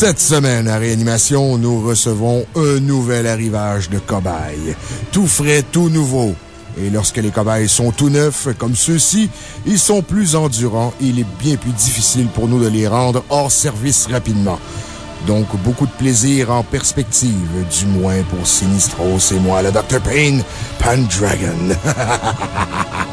Cette semaine, à Réanimation, nous recevons un nouvel arrivage de cobayes. Tout frais, tout nouveau. Et lorsque les cobayes sont tout neufs, comme ceux-ci, ils sont plus endurants et il est bien plus difficile pour nous de les rendre hors service rapidement. Donc, beaucoup de plaisir en perspective, du moins pour Sinistros et moi, le Dr. Payne, Pandragon.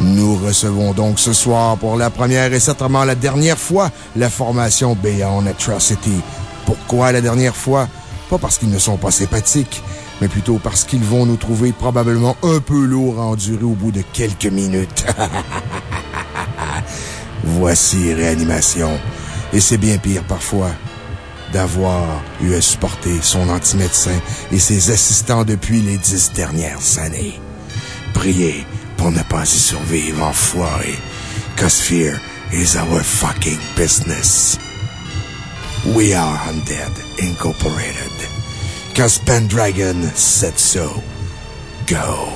Nous recevons donc ce soir pour la première et certainement la dernière fois la formation Beyond Atrocity. Pourquoi la dernière fois? Pas parce qu'ils ne sont pas sympathiques, mais plutôt parce qu'ils vont nous trouver probablement un peu lourds à endurer au bout de quelques minutes. Voici Réanimation. Et c'est bien pire parfois d'avoir eu à supporter son anti-médecin et ses assistants depuis les dix dernières années. Priez pour ne pas y survivre, enfoiré. Cause fear is our fucking business. We are Undead Incorporated. Cause Pendragon said so. Go.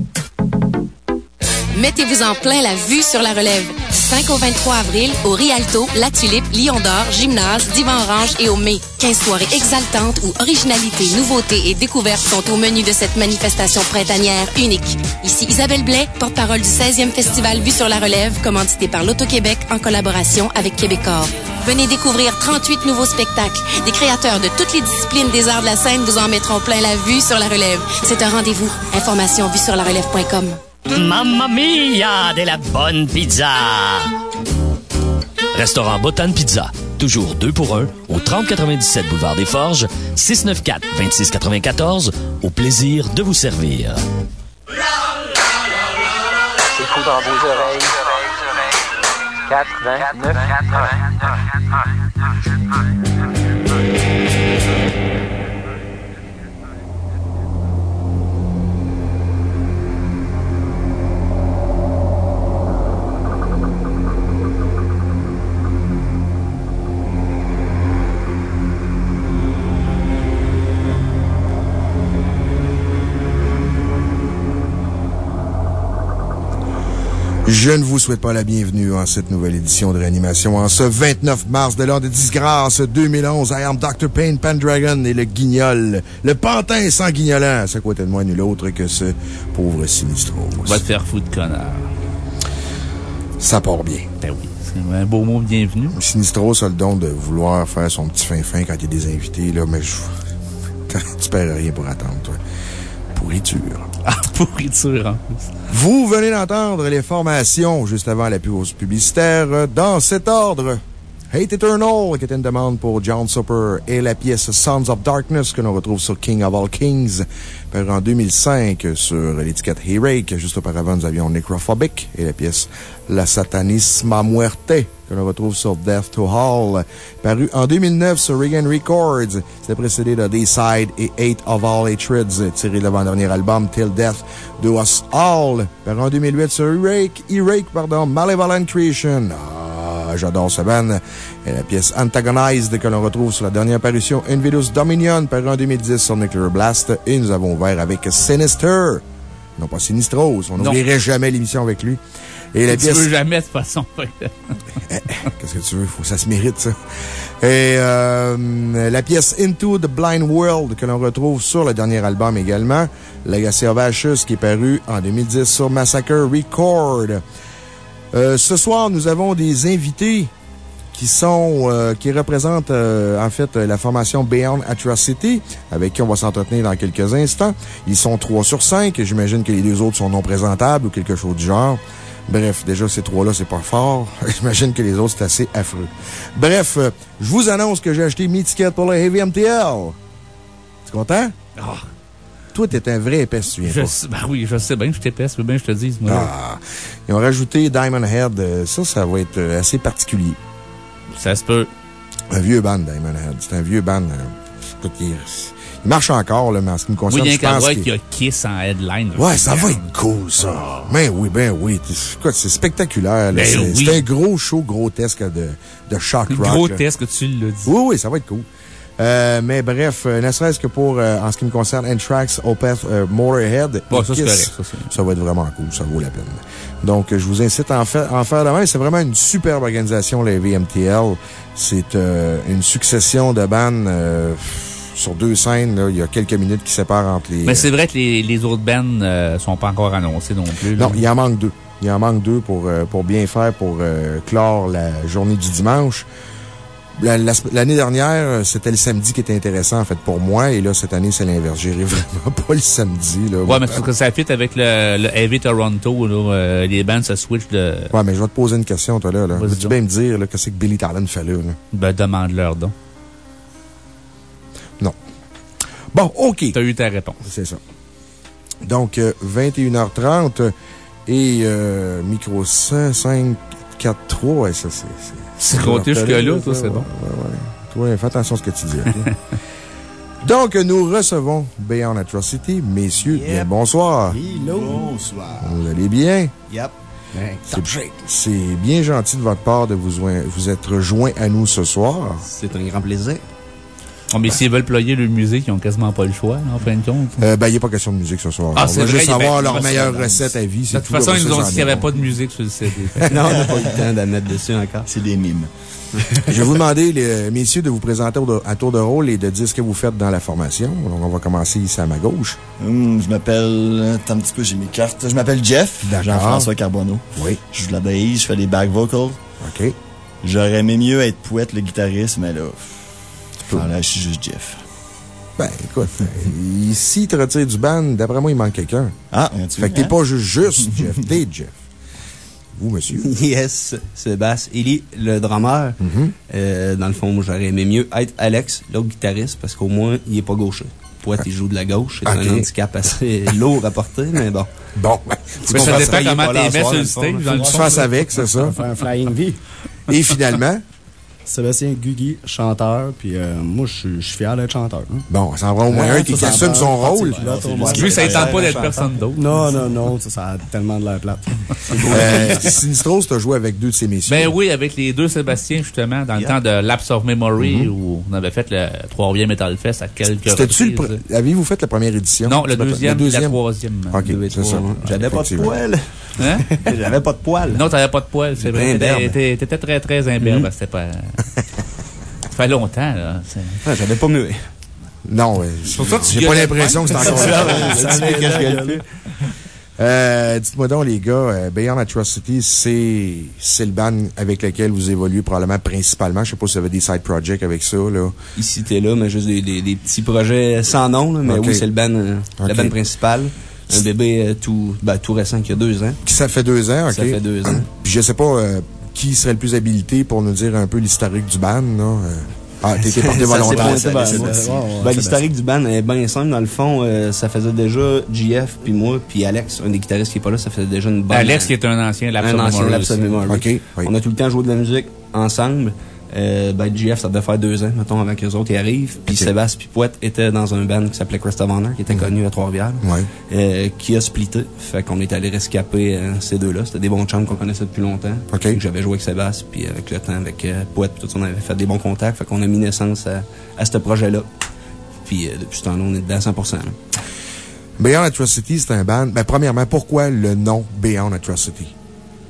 Mettez-vous en plein la vue sur la relève. 5 au 23 avril, au Rialto, La Tulipe, Lion d'Or, Gymnase, Divan Orange et au Mai. 15 soirées exaltantes où originalité, nouveauté et découverte sont au menu de cette manifestation printanière unique. Ici Isabelle Blais, porte-parole du 16e Festival Vue sur la relève, commandité par l'Auto-Québec en collaboration avec Québecor. Venez découvrir 38 nouveaux spectacles. Des créateurs de toutes les disciplines des arts de la scène vous en mettront plein la vue sur la relève. C'est un rendez-vous. Information vue sur la relève.com. Mamma mia, de la bonne pizza! Restaurant Botan Pizza. Toujours deux pour un au 3097 Boulevard des Forges, 694-2694. Au plaisir de vous servir. C'est fou dans vos oreilles. 89 Je ne vous souhaite pas la bienvenue en cette nouvelle édition de réanimation en ce 29 mars de l'an de disgrâce 2011. I am Dr. Payne Pendragon et le guignol, le pantin sans guignolant. À côté de moi, nul autre que ce pauvre Sinistro. Va te faire foutre, connard. Ça part bien. Ben oui. C'est un beau mot bienvenue. Sinistro a le don de vouloir faire son petit fin-fin quand il y a des invités, là, mais je... tu perds rien pour attendre, toi. Pourriture. Ah, pourriture, en plus. Vous venez d'entendre les formations juste avant la pause publicitaire dans cet ordre. Hate Eternal, qui est une demande pour John Soper, et la pièce Sons of Darkness, que l'on retrouve sur King of All Kings, paru en 2005 sur l'étiquette He-Rake. Juste auparavant, nous avions Necrophobic et la pièce La Satanisma Muerte, que l'on retrouve sur Death to Hall, paru en 2009 sur Regan Records. C'était précédé de D-Side et Hate of All Hatreds, tiré de l'avant-dernier album Till Death Do Us All, paru en 2008 sur E-Rake, E-Rake, pardon, Malevolent Creation. Ah, j'adore ce band. Et la pièce Antagonized que l'on retrouve sur la dernière apparition Invidus Dominion, paru en 2010 sur Nuclear Blast. Et nous avons ouvert avec Sinister. Non pas Sinistros. On n'oublierait jamais l'émission avec lui. Et la pièce. Tu veux jamais, de toute façon. Qu'est-ce que tu veux? Faut ça se mérite, ça. Et euh, la pièce Into the Blind World que l'on retrouve sur le dernier album également. Legacy of Ashes qui est paru en 2010 sur Massacre Record. Euh, ce soir, nous avons des invités qui sont, euh, qui représentent, euh, en fait, la formation Beyond Atrocity, avec qui on va s'entretenir dans quelques instants. Ils sont trois sur cinq. J'imagine que les deux autres sont non présentables ou quelque chose du genre. Bref, déjà, ces trois-là, c'est pas fort. J'imagine que les autres, c'est assez affreux. Bref, je vous annonce que j'ai acheté mes tickets pour le Heavy MTL. Tu content? Oh. Toi, t'es un vrai épaisse, tu viens je Ben oui, je sais bien que je t'épaisse, mais bien je te dis. Ah. Ils ont rajouté Diamond Head. Ça, ça va être assez particulier. Ça se peut. Un vieux band, Diamond Head. C'est un vieux band. Écoute, il, marche encore, là, mais en ce qui me concerne, oui, je pense qu'il y a Kiss en headline. Ouais, ça va être cool, ça. Oh. Ben oui, ben oui. C'est spectaculaire. Ben c'est oui. un gros show grotesque de, de shock rock. Grotesque, tu l'as dit. Oui, oui, ça va être cool. Euh, mais bref, euh, ne serait-ce que pour, euh, en ce qui me concerne, Anthrax, Opeth, euh, Motorhead. Bon, ça, c'est correct. Ça, ça, va être vraiment cool. Ça vaut la peine. Donc, je vous incite à en faire, en faire de même. C'est vraiment une superbe organisation, la VMTL. C'est une succession de bandes sur deux scènes. Là. Il y a quelques minutes qui séparent entre les. Mais c'est vrai que les, les autres bands ne sont pas encore annoncés non plus. Là. Non, il en manque deux. Il en manque deux pour, euh, pour bien faire, pour euh, clore la journée du dimanche. La- la- L'année dernière, euh, c'était le samedi qui était intéressant, en fait, pour moi. Et là, cette année, c'est l'inverse. J'irai vraiment pas le samedi, là. Ouais, mais c'est parce que ça fit avec le, le Heavy Toronto, là, euh, les bands se switch de. Ouais, mais je vais te poser une question, toi, là. là. Donc. bien me dire, là, qu'est-ce que Billy Talon fait là, là? Ben, demande-leur donc. Bon, OK. T'as eu ta réponse. C'est ça. Donc, euh, 21h30 et euh, micro 5, 5, 4, 3. Ouais, ça, c'est. C'est compté jusque-là, toi, c'est bon. Ouais, ouais. Toi, fais attention à ce que tu dis. ok? Donc, nous recevons Beyond Atrocity. Messieurs, bien bonsoir. Bonsoir. Vous allez bien? Yep. C'est- C'est bien gentil de votre part de vous, vous être joint à nous ce soir. C'est un grand plaisir. Oh, mais s'ils veulent ployer le musée, ils ont quasiment pas le choix, en fin de compte. Euh, ben, il n'y a pas question de musique ce soir. Ah, On c'est va vrai, juste avoir leur meilleure recette à vie. De toute façon, ils nous ont dit qu'il n'y avait pas de musique sur le CD. non, on n'a pas eu le temps de mettre dessus encore. C'est des mimes. Je vais vous demander, les, messieurs, de vous présenter à tour de rôle et de dire ce que vous faites dans la formation. Donc, on va commencer ici à ma gauche. Hum, je m'appelle. Attends un petit peu, j'ai mes cartes. Je m'appelle Jeff. D'accord. Jean-François Carbonneau. Oui. Je joue de la bass, je fais des back vocals. OK. J'aurais aimé mieux être poète, le guitariste, mais là. Ah, là, je suis juste Jeff. Ben, écoute, ici, te retires du ban, d'après moi, il manque quelqu'un. Ah, tu Fait que t'es pas juste, juste Jeff, t'es Jeff. Vous, monsieur. Yes, Sébastien. Eli, le drummer. Euh, dans le fond, moi, j'aurais aimé mieux être Alex, l'autre guitariste, parce qu'au moins, il est pas gaucher. Poète, il joue de la gauche. C'est un handicap assez lourd à porter, mais bon. Bon, ben, Mais ça dépend comment t'es soir, sur le stage. Dans le fond, avec, c'est ça? Faire un flying V. Et finalement, Sébastien Guigui, chanteur, puis euh, moi, je suis- fier d'être chanteur. hein. bon, ça en prend au moins Ouais, un qui assume son rôle. Lui, ça ne tente pas d'être personne d'autre. Non, non, non, ça, ça a tellement de l'air plate. Euh, Sinistros, t'as joué avec deux de ces messieurs. Ben oui, avec les deux Sébastien, justement, dans le temps de Lapse of Memory, où on avait fait le Trois-Rivières Metal Fest à quelques C'était-tu le. reprises. pre- Avez-vous fait la première édition? Non, le Tu deuxième, la troisième. OK, c'est ça. J'avais pas de Effectivement. Hein? J'avais pas de poils. Non, t'avais pas de poils, c'est vrai. T'étais très, très imberbe. C'était pas. Ça fait longtemps, là. Ah, J'avais pas mieux. Non, pour ça tu J'ai pas l'impression que c'est encore là. Euh, Dites-moi donc, les gars, euh, Beyond Atrocity, c'est, c'est le band avec lequel vous évoluez probablement principalement. Je sais pas si vous avez des side projects avec ça, là. Ici, t'es là, mais juste des, des, des petits projets sans nom, là, mais oui, c'est le band, euh, la band principale. Un bébé euh, tout, ben, tout récent qui a deux ans. Qui, ça fait deux ans, OK? Ça fait deux ans. Puis je sais pas, euh, qui serait le plus habilité pour nous dire un peu l'historique du band, là? Euh, Ah, t'étais s'est volontaire. parti. Ben, l'historique du band est bien simple. Dans le fond, euh, ça faisait déjà JF, puis moi, puis Alex, un des guitaristes qui est pas là, ça faisait déjà une bonne... Alex, qui est un ancien Lapse un ancien. OK, oui. On a tout le temps joué de la musique ensemble. Euh, ben, JF, ça devait faire deux ans, mettons, avant que les autres y arrivent. Puis Ok. Sébastien puis Poète était dans un band qui s'appelait Crest of Honor, qui était connu à Trois-Rivières. Ouais. euh, qui a splitté. Fait qu'on est allé rescaper euh, ces deux-là. C'était des bons chums qu'on connaissait depuis longtemps. OK. Fait que J'avais joué avec Sébastien, puis avec le temps, avec euh, Poète, puis tout, on avait fait des bons contacts. Fait qu'on a mis naissance à, à ce projet-là. Puis depuis ce temps-là, on est dedans à 100%. là. Beyond Atrocity, c'est un band. Ben, premièrement, pourquoi le nom Beyond Atrocity?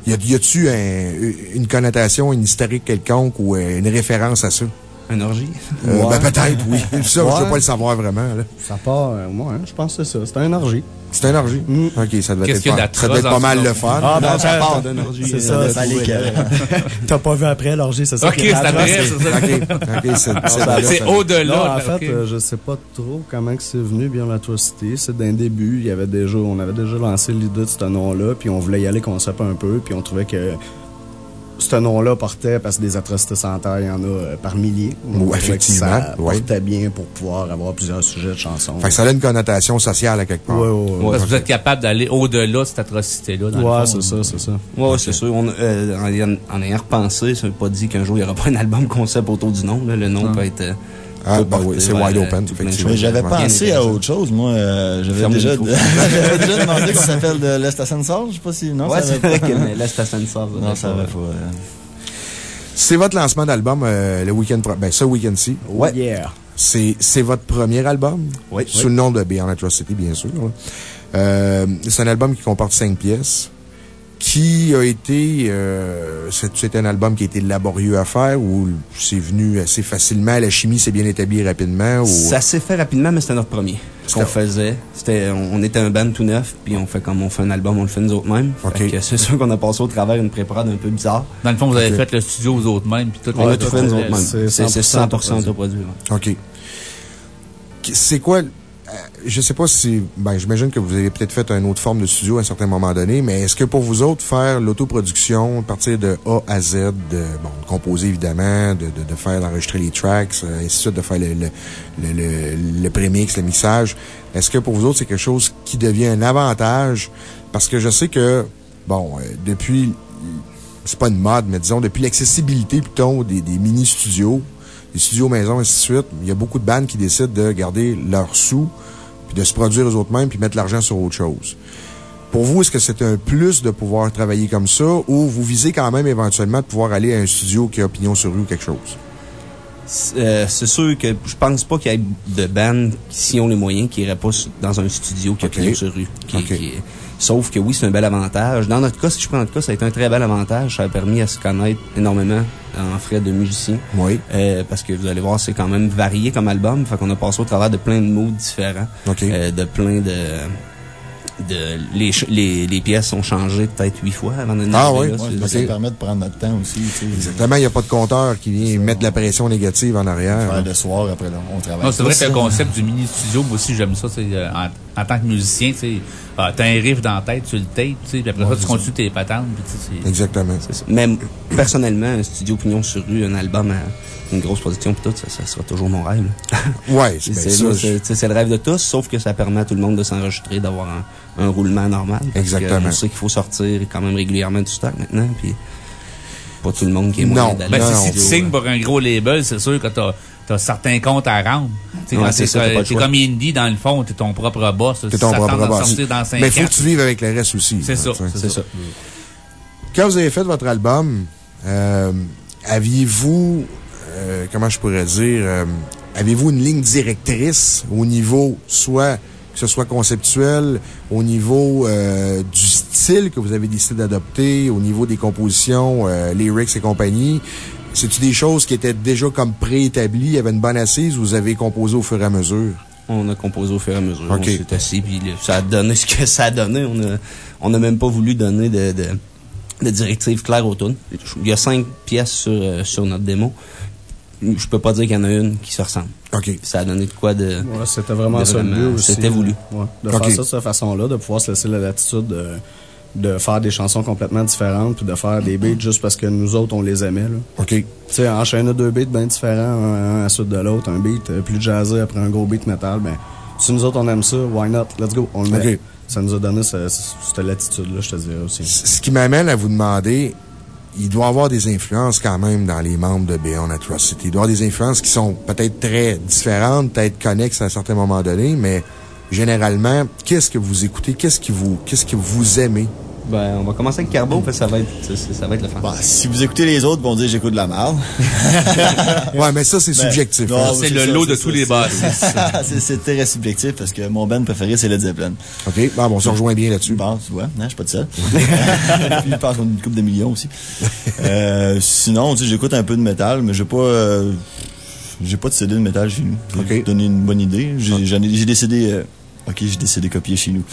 Y a-tu un- une connotation, une historique quelconque ou euh, une référence à ça? Un orgie? Euh, Ouais. Ben, peut-être, oui. Ça, je Ouais. veux pas le savoir vraiment, là. Ça part, euh, moi, hein, je pense que c'est ça. C'est un orgie. C'est un orgie. Mm. OK, ça devait être, pas, ça devait être pas mal le fun. Ah, ben, ça ça- part d'un orgie. C'est ça, là. T'as pas vu après l'orgie, c'est ça? Ok, qui est c'est après, c'est ça. C'est c'est là, C'est ça- au-delà. Là, en fait, euh, je sais pas trop comment que c'est venu, bien l'atrocité. C'est d'un début, il y avait déjà, on avait déjà lancé l'idée de ce nom-là, puis on voulait y aller concept un peu, puis on trouvait que ce nom-là portait, parce que des atrocités sans terre, il y en a euh, par milliers. Que effectivement, Ça oui. bien pour pouvoir avoir plusieurs sujets de chansons. Fait que ça a une connotation sociale à quelque part. Ouais, ouais, ouais. Parce que vous êtes capable d'aller au-delà de cette atrocité-là. dans le Ouais, fond. c'est ça, c'est ça. Ouais, c'est sûr. On, euh, en, ayant- en ayant repensé, ça veut pas dire qu'un jour, il y aura pas un album concept autour du nom. Là. Le nom peut être... euh, Ah, ben oui, c'est wide euh, open. Mais j'avais pensé à autre chose, moi. euh, J'avais déjà, demandé que ça s'appelle de l'Est à. Je sais pas si, non, Ouais, c'est vrai que à Seine-Saul. Non, ça va pas. euh. C'est votre lancement d'album euh, le week-end, pro- ben, ce week-end-ci. Ouais. Yeah. C'est, votre premier album? Oui. Sous le nom de Beyond Atrocity, bien sûr. Euh, c'est un album qui comporte cinq pièces. Qui a été, euh, c'est un album qui a été laborieux à faire ou c'est venu assez facilement, la chimie s'est bien établie rapidement ou... Ça s'est fait rapidement, mais c'était notre premier. Ce qu'on faisait, c'était, on, on était un band tout neuf, puis on fait comme on fait un album, on le fait nous autres mêmes. C'est sûr qu'on a passé au travers une préparade un peu bizarre. Dans le fond, vous avez fait le studio aux autres mêmes, puis tout On le a tout fait nous autres mêmes. c'est C'est c'est 100% 100% autoproduit. ouais. OK. C'est quoi... euh, Je sais pas si... Ben, j'imagine que vous avez peut-être fait une autre forme de studio à un certain moment donné, mais est-ce que pour vous autres, faire l'autoproduction, partir de A à Z, de, bon, de composer évidemment, de, de, de faire, d'enregistrer les tracks, euh, ainsi de suite, de faire le, le, le, le, le prémix, le mixage, est-ce que pour vous autres, c'est quelque chose qui devient un avantage? Parce que je sais que, bon, euh, depuis, c'est pas une mode, mais disons, depuis l'accessibilité plutôt des, des mini-studios, des studios maison, ainsi de suite, il y a beaucoup de bandes qui décident de garder leurs sous, puis de se produire eux autres mêmes, puis mettre l'argent sur autre chose. Pour vous, est-ce que c'est un plus de pouvoir travailler comme ça, ou vous visez quand même éventuellement de pouvoir aller à un studio qui a pignon sur rue ou quelque chose? C'est euh, c'est sûr que je pense pas qu'il y ait de bandes qui, s'ils ont les moyens, qui iraient pas dans un studio qui a Ok. pignon sur rue. Qui- Ok. qui- sauf que oui, c'est un bel avantage. Dans notre cas, si je prends notre cas, ça a été un très bel avantage. Ça a permis à se connaître énormément en frais de musicien. Oui. Euh, parce que vous allez voir, c'est quand même varié comme album. Fait qu'on a passé au travers de plein de moods différents. OK. Euh, de plein de... de les, les, les pièces ont changé peut-être huit fois avant de Ah oui? là. Ouais, C'est- ça permet de prendre notre temps aussi. tu sais. Exactement, il n'y a pas de compteur qui vient mettre de la pression négative en arrière. Faire le soir, après, là, on travaille. Non, c'est vrai que le concept du mini-studio, moi aussi, j'aime ça. c'est, euh, en, en tant que musicien, tu sais, ah, t'as un riff dans la tête, tu le tapes, tu sais, puis après ça, tu continues tes patentes, puis Exactement. C'est ça. Mais personnellement, un studio pignon sur rue, un album, à- une grosse production, puis tout, ça, ça sera toujours mon rêve. Ouais, C'est le rêve de tous, sauf que ça permet à tout le monde de s'enregistrer, d'avoir un, un roulement normal. parce que Exactement. On sait qu'il faut sortir quand même régulièrement du stock maintenant, puis pas tout le monde qui est moyen d'aller. Ben, Non, si, tu signes pour un gros label, c'est sûr que t'as as certains comptes à rendre. Tu choix. comme indie, dans le fond, t'es ton propre boss. T'es ton propre boss. sortir dans 5 Mais il faut que tu vives avec le reste aussi. C'est ça. C'est ça. Quand vous avez fait votre album, euh, aviez-vous, euh, comment je pourrais dire, euh, avez-vous une ligne directrice au niveau, soit que ce soit conceptuel, au niveau euh, du style que vous avez décidé d'adopter, au niveau des compositions, lyrics et compagnie? C'est-tu des choses qui étaient déjà comme préétablies, il y avait une bonne assise, ou vous avez composé au fur et à mesure? On a composé au fur et à mesure. Ok. On s'est assis, puis ça a donné ce que ça a donné. On a, on a même pas voulu donner de, de, de directives claires au. Il y a cinq pièces sur, euh, sur notre démo. Je peux pas dire qu'il y en a une qui se ressemble. OK. Ça a donné de quoi de... Ouais, c'était vraiment ça vraiment- aussi. C'était voulu. Ouais, de faire ça de cette façon-là, de pouvoir se laisser la latitude de, de faire des chansons complètement différentes, puis de faire des beats juste parce que nous autres, on les aimait. là. OK. Tu sais, enchaîner deux beats bien différents, un, un à la suite de l'autre, un beat euh, plus jazzé après un gros beat metal, ben, si nous autres on aime ça, why not? Let's go, on le met. Ok. Ça nous a donné ce- ce- cette latitude-là, je te dirais aussi. Ce qui m'amène à vous demander, il doit avoir des influences quand même dans les membres de Beyond Atrocity. Il doit avoir des influences qui sont peut-être très différentes, peut-être connexes à un certain moment donné, mais généralement, qu'est-ce que vous écoutez? Qu'est-ce qui vous, qu'est-ce que vous aimez? Ben, on va commencer avec Carbo, parce que ça va être, ça, va être le fun. Bah, si vous écoutez les autres, vont dire j'écoute de la merde. Ouais, mais ça, c'est Ben, subjectif. non, hein. C'est le ça, lot de ça, tous les bassistes. c'est très subjectif parce que mon band préféré, c'est Led Zeppelin. OK? Bon, on se rejoint bien là-dessus. Bon, tu vois, non, je suis pas de seul. Puis, je pense qu'on a une coupe de millions aussi. Euh, sinon, tu sais, j'écoute un peu de métal, mais j'ai pas, euh, j'ai pas de CD de métal chez nous. Pour donner une bonne idée. J'ai, j'ai décidé, euh, ok, j'ai décidé de copier chez nous.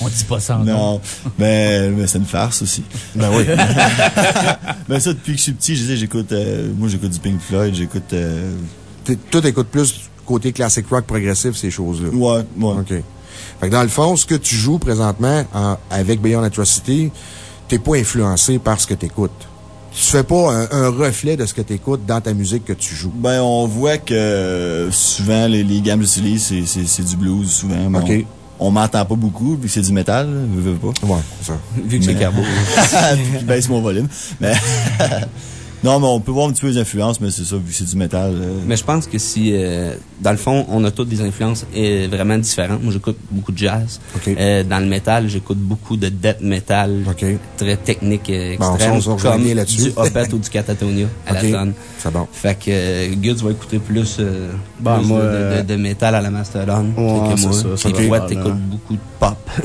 On dit pas ça, non. Non, mais, mais c'est une farce aussi. Ben oui. Ben ça, depuis que je suis petit, je sais, j'écoute, euh, moi j'écoute du Pink Floyd, j'écoute, euh, t'écoutes plus côté classic rock progressif, ces choses-là. ouais, ouais. OK. Fait que dans le fond, ce que tu joues présentement en- avec Beyond Atrocity, t'es pas influencé par ce que t'écoutes. Tu fais pas un, un reflet de ce que t'écoutes dans ta musique que tu joues? Ben, on voit que euh, souvent, les, les gammes j'utilise, c'est, du blues, souvent. Ok. On, m'entend pas beaucoup, vu que c'est du métal, là, veux, pas. Ouais, c'est ça. Vu que c'est Carbo. Puis je baisse mon volume. Mais non, mais on peut voir un petit peu les influences, mais c'est ça, vu que c'est du métal. euh, Mais je pense que si, euh, dans le fond, on a toutes des influences euh, vraiment différentes. Moi, j'écoute beaucoup de jazz. Euh, dans le métal, j'écoute beaucoup de death metal. OK. Très technique, Bon, extrême. ça, on se rejoint comme du Opeth ou du Catatonia à OK. la tonne. C'est bon. Fait que euh, Guts va écouter plus, plus moi, de, de- de, de métal à la Mastodon Ouais, que c'est moi. ça, ça doit toi, faire, t'écoutes beaucoup de pop.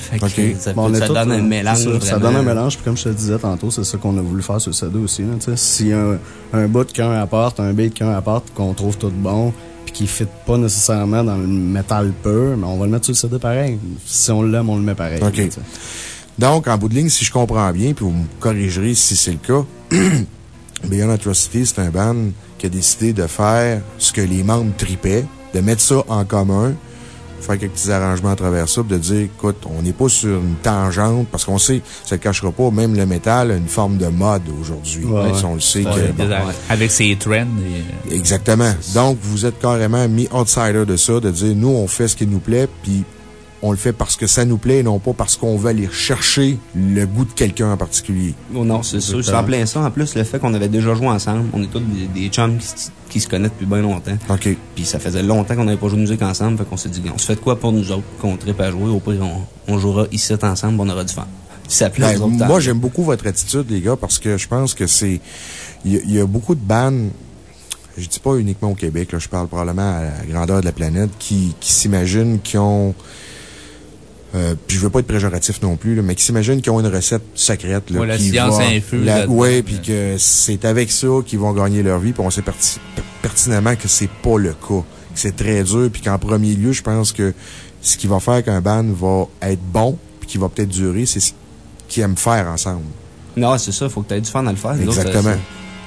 Fait que ça, Bon, donne un euh, mélange. c'est ça, donne un mélange. Puis comme je te disais tantôt, c'est ça qu'on a voulu faire sur le CD aussi. là, a un, un bout qu'un apporte, un beat qu'un apporte, qu'on trouve tout bon, puis qui ne fit pas nécessairement dans le métal pur, mais on va le mettre sur le CD pareil. Si on l'aime, on le met pareil. Là. Donc, en bout de ligne, si je comprends bien, puis vous me corrigerez si c'est le cas, Beyond Atrocity, c'est un band qui a décidé de faire ce que les membres tripaient, de mettre ça en commun, faire quelques petits arrangements à travers ça, de dire, écoute, on n'est pas sur une tangente, parce qu'on sait, ça ne cachera pas, même le métal a une forme de mode aujourd'hui. Ouais, si on le sait Ouais, que. Avec ses trends. et, Exactement. Donc, vous êtes carrément mis outsider de ça, de dire, nous, on fait ce qui nous plaît, puis on le fait parce que ça nous plaît et non pas parce qu'on veut aller chercher le goût de quelqu'un en particulier. Oh non, c'est sûr. C'est en plein ça. En plus, le fait qu'on avait déjà joué ensemble, on est tous des, des chums qui, qui se connaissent depuis bien longtemps. OK. Puis ça faisait longtemps qu'on n'avait pas joué de musique ensemble. Fait qu'on s'est dit, on se fait de quoi pour nous autres, qu'on tripe à jouer? Au pire, on, on jouera ici ensemble, on aura du fun. Si ça plaît Ben, moi, j'aime beaucoup votre attitude, les gars, parce que je pense que c'est. Il y, a- il y a beaucoup de bandes, je dis pas uniquement au Québec, là, je parle probablement à la grandeur de la planète, qui, qui s'imaginent qu'ils ont. Euh, puis je veux pas être péjoratif non plus, là, mais qui s'imaginent qu'ils ont une recette secrète. Là, Ouais, la qui science va- infuse la-. Ouais, puis que c'est avec ça qu'ils vont gagner leur vie, puis on sait perti- per- pertinemment que c'est pas le cas. Que c'est très dur, puis qu'en premier lieu, je pense que ce qui va faire qu'un band va être bon, puis qui va peut-être durer, c'est ce qu'ils aiment faire ensemble. Non, c'est ça, faut que tu aies du fun à le faire. Les autres, Exactement.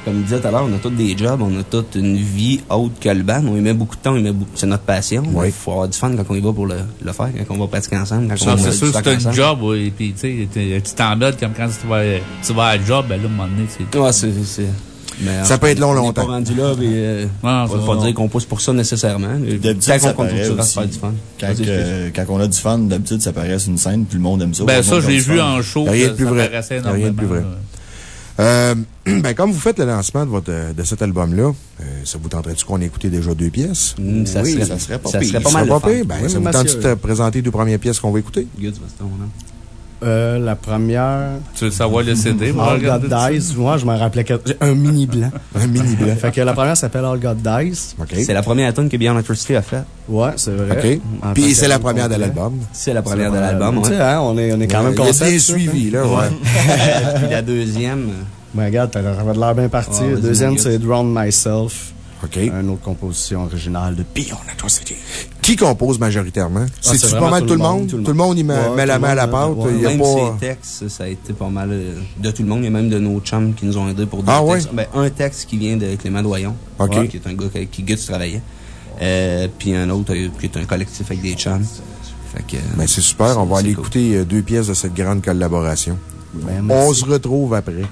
Comme je disais tout à l'heure, on a tous des jobs, on a toute une vie autre que le band. On y met beaucoup de temps, on y met beaucoup- c'est notre passion. Oui. Il faut avoir du fun quand on y va pour le, le faire, quand on va pratiquer ensemble, quand on Non, va c'est sûr, c'est un ensemble. job, oui. Puis, tu sais, tu t'embêtes comme quand tu vas, tu vas à la job, ben là, à un moment donné, c'est. Ouais, c'est, c'est, mais, Ça peut être long, on est longtemps. pas rendu là, puis, euh, Non, on va pas non. dire qu'on pousse pour ça nécessairement. D'habitude, ça qu'on paraît continue à aussi. faire du fun. Quand, on a du fun, d'habitude, ça paraît sur une scène, puis le monde aime ça. Ben, ça, du vu en show. Rien de ça- plus ça vrai. rien de plus vrai. Euh, ben, comme vous faites le lancement de, votre, de cet album-là, euh, ça vous tenterait-tu qu'on écoutait déjà deux pièces? Mm, ça, Oui, serait, ça serait pas ça pire. serait pas Ça mal le fun. pas pire? Ben, Oui, ça vous tente de présenter deux premières pièces qu'on va écouter? Good. Euh, la première, Tu veux savoir le CD? moi, All God. Dies. Moi, je me rappelais un mini blanc. Un mini blanc. fait que la première s'appelle All God Dies. OK. C'est la première tune que Beyond Electricity a fait. Ouais, c'est vrai. OK. En tant Puis c'est la première de l'album. C'est la première de l'album, Tu ouais. sais, hein, on est, on est quand même Il a content. ça, suivi, là, ouais. Puis la deuxième, Ben, regarde, t'as l'air bien parti. La deuxième, c'est Drown Myself. OK. Une autre composition originale de Beyond Atrocity. Qui compose majoritairement? c'est C'est-tu pas mal tout le monde? tout Tout le monde, il met, Ouais, met la tout main à la pâte. ouais. Il y a même pas... ces textes, ça a été pas mal euh, de tout le monde. Il y a même de nos chums qui nous ont aidés pour deux Ah ouais? Ben, un texte qui vient de Clément Doyon, qui est un gars avec qui Guts travaillait. Euh, puis un autre euh, qui est un collectif avec des chums. Fait Ben, c'est super. On va aller cool. écouter deux pièces de cette grande collaboration. Ben, On se retrouve après.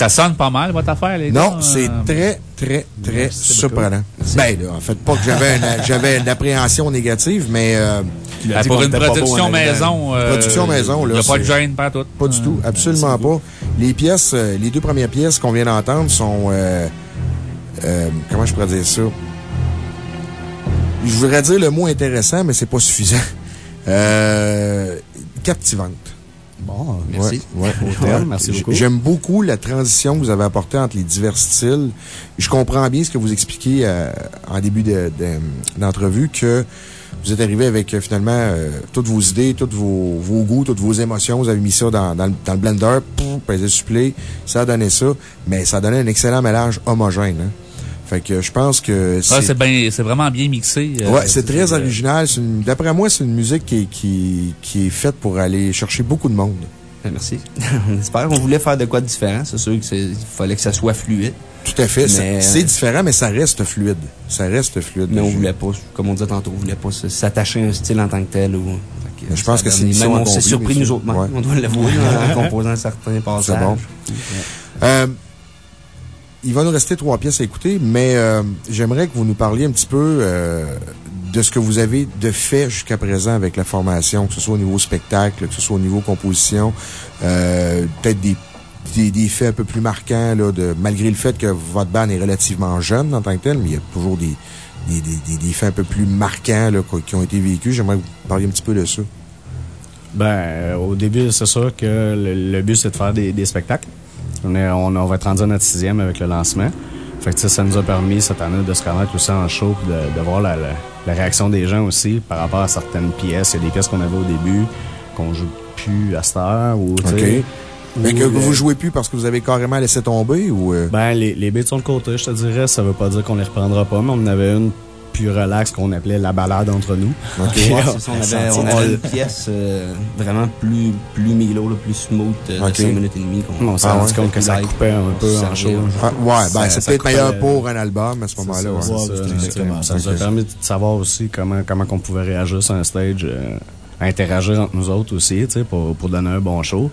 Ça sonne pas mal, votre affaire, les Non, gars? c'est Euh, très, très, très surprenant. Ben, là, en fait, pas que j'avais une, j'avais une appréhension négative, mais euh, ben, pour une production maison. euh, Production maison, là, Il n'y a pas de gêne, pas tout. Pas du tout, absolument pas. Les pièces, les deux premières pièces qu'on vient d'entendre sont, euh, euh, comment je pourrais dire ça? Je voudrais dire le mot intéressant, mais c'est pas suffisant. Euh, captivante. Merci. Ouais, ouais. Au terme, merci J- beaucoup. J'aime beaucoup la transition que vous avez apportée entre les divers styles. Je comprends bien ce que vous expliquez euh, en début de- de- d'entrevue, que vous êtes arrivé avec euh, finalement euh, toutes vos idées, tous vos, vos goûts, toutes vos émotions. Vous avez mis ça dans, dans le, dans le blender, pouf, pesé sur play, ça a donné ça, mais ça a donné un excellent mélange homogène. hein. Fait que je pense que Ouais, c'est bien- c'est vraiment bien mixé. euh, Ouais, c'est très euh, original. D'après moi, c'est une musique qui est, qui, qui est faite pour aller chercher beaucoup de monde. Ben, Merci. On espère. On voulait faire de quoi de différent. C'est sûr qu'il fallait que ça soit fluide. Tout à fait. C'est euh, différent, mais ça reste fluide. Ça reste fluide. Mais on Je- voulait pas, comme on disait tantôt, on voulait pas s'attacher à un style en tant que tel. Ou, Mais je pense que c'est une Même mission on s'est surpris nous autres, Ouais. on doit l'avouer, en composant certains passages. C'est bon. Euh, il va nous rester trois pièces à écouter, mais euh, j'aimerais que vous nous parliez un petit peu euh, de ce que vous avez de fait jusqu'à présent avec la formation, que ce soit au niveau spectacle, que ce soit au niveau composition, euh, peut-être des, des, des faits un peu plus marquants, là, de, malgré le fait que votre band est relativement jeune en tant que tel, mais il y a toujours des, des, des, faits un peu plus marquants là, qui ont été vécus. J'aimerais que vous parliez un petit peu de ça. Ben, au début, c'est sûr que le, le but, c'est de faire des spectacles. On, est, on, on va être rendu à notre sixième avec le lancement. Fait que, ça nous a permis cette année de se connaître aussi en show puis de, de voir la, la, la réaction des gens aussi par rapport à certaines pièces. Il y a des pièces qu'on avait au début qu'on joue plus à cette heure ou. Mais que euh, vous jouez plus parce que vous avez carrément laissé tomber ou. euh? Ben, les, les beats sont de côté, je te dirais. Ça veut pas dire qu'on les reprendra pas, mais on en avait une plus relax qu'on appelait la balade entre nous. OK. Et Ouais, on- ça, on avait, on avait une pièce euh, vraiment plus, plus milo, là, plus smooth euh, de 5 minutes et demie. qu'on- On s'est Ah rendu ouais? compte que ça coupait un peu en show. Ah, ouais, ben, c'est ça peut-être meilleur pour un album à ce moment-là. ouais. Ça, nous a permis de savoir aussi comment, comment on pouvait réagir sur un stage, euh, interagir entre nous autres aussi, tu sais, pour, pour donner un bon show.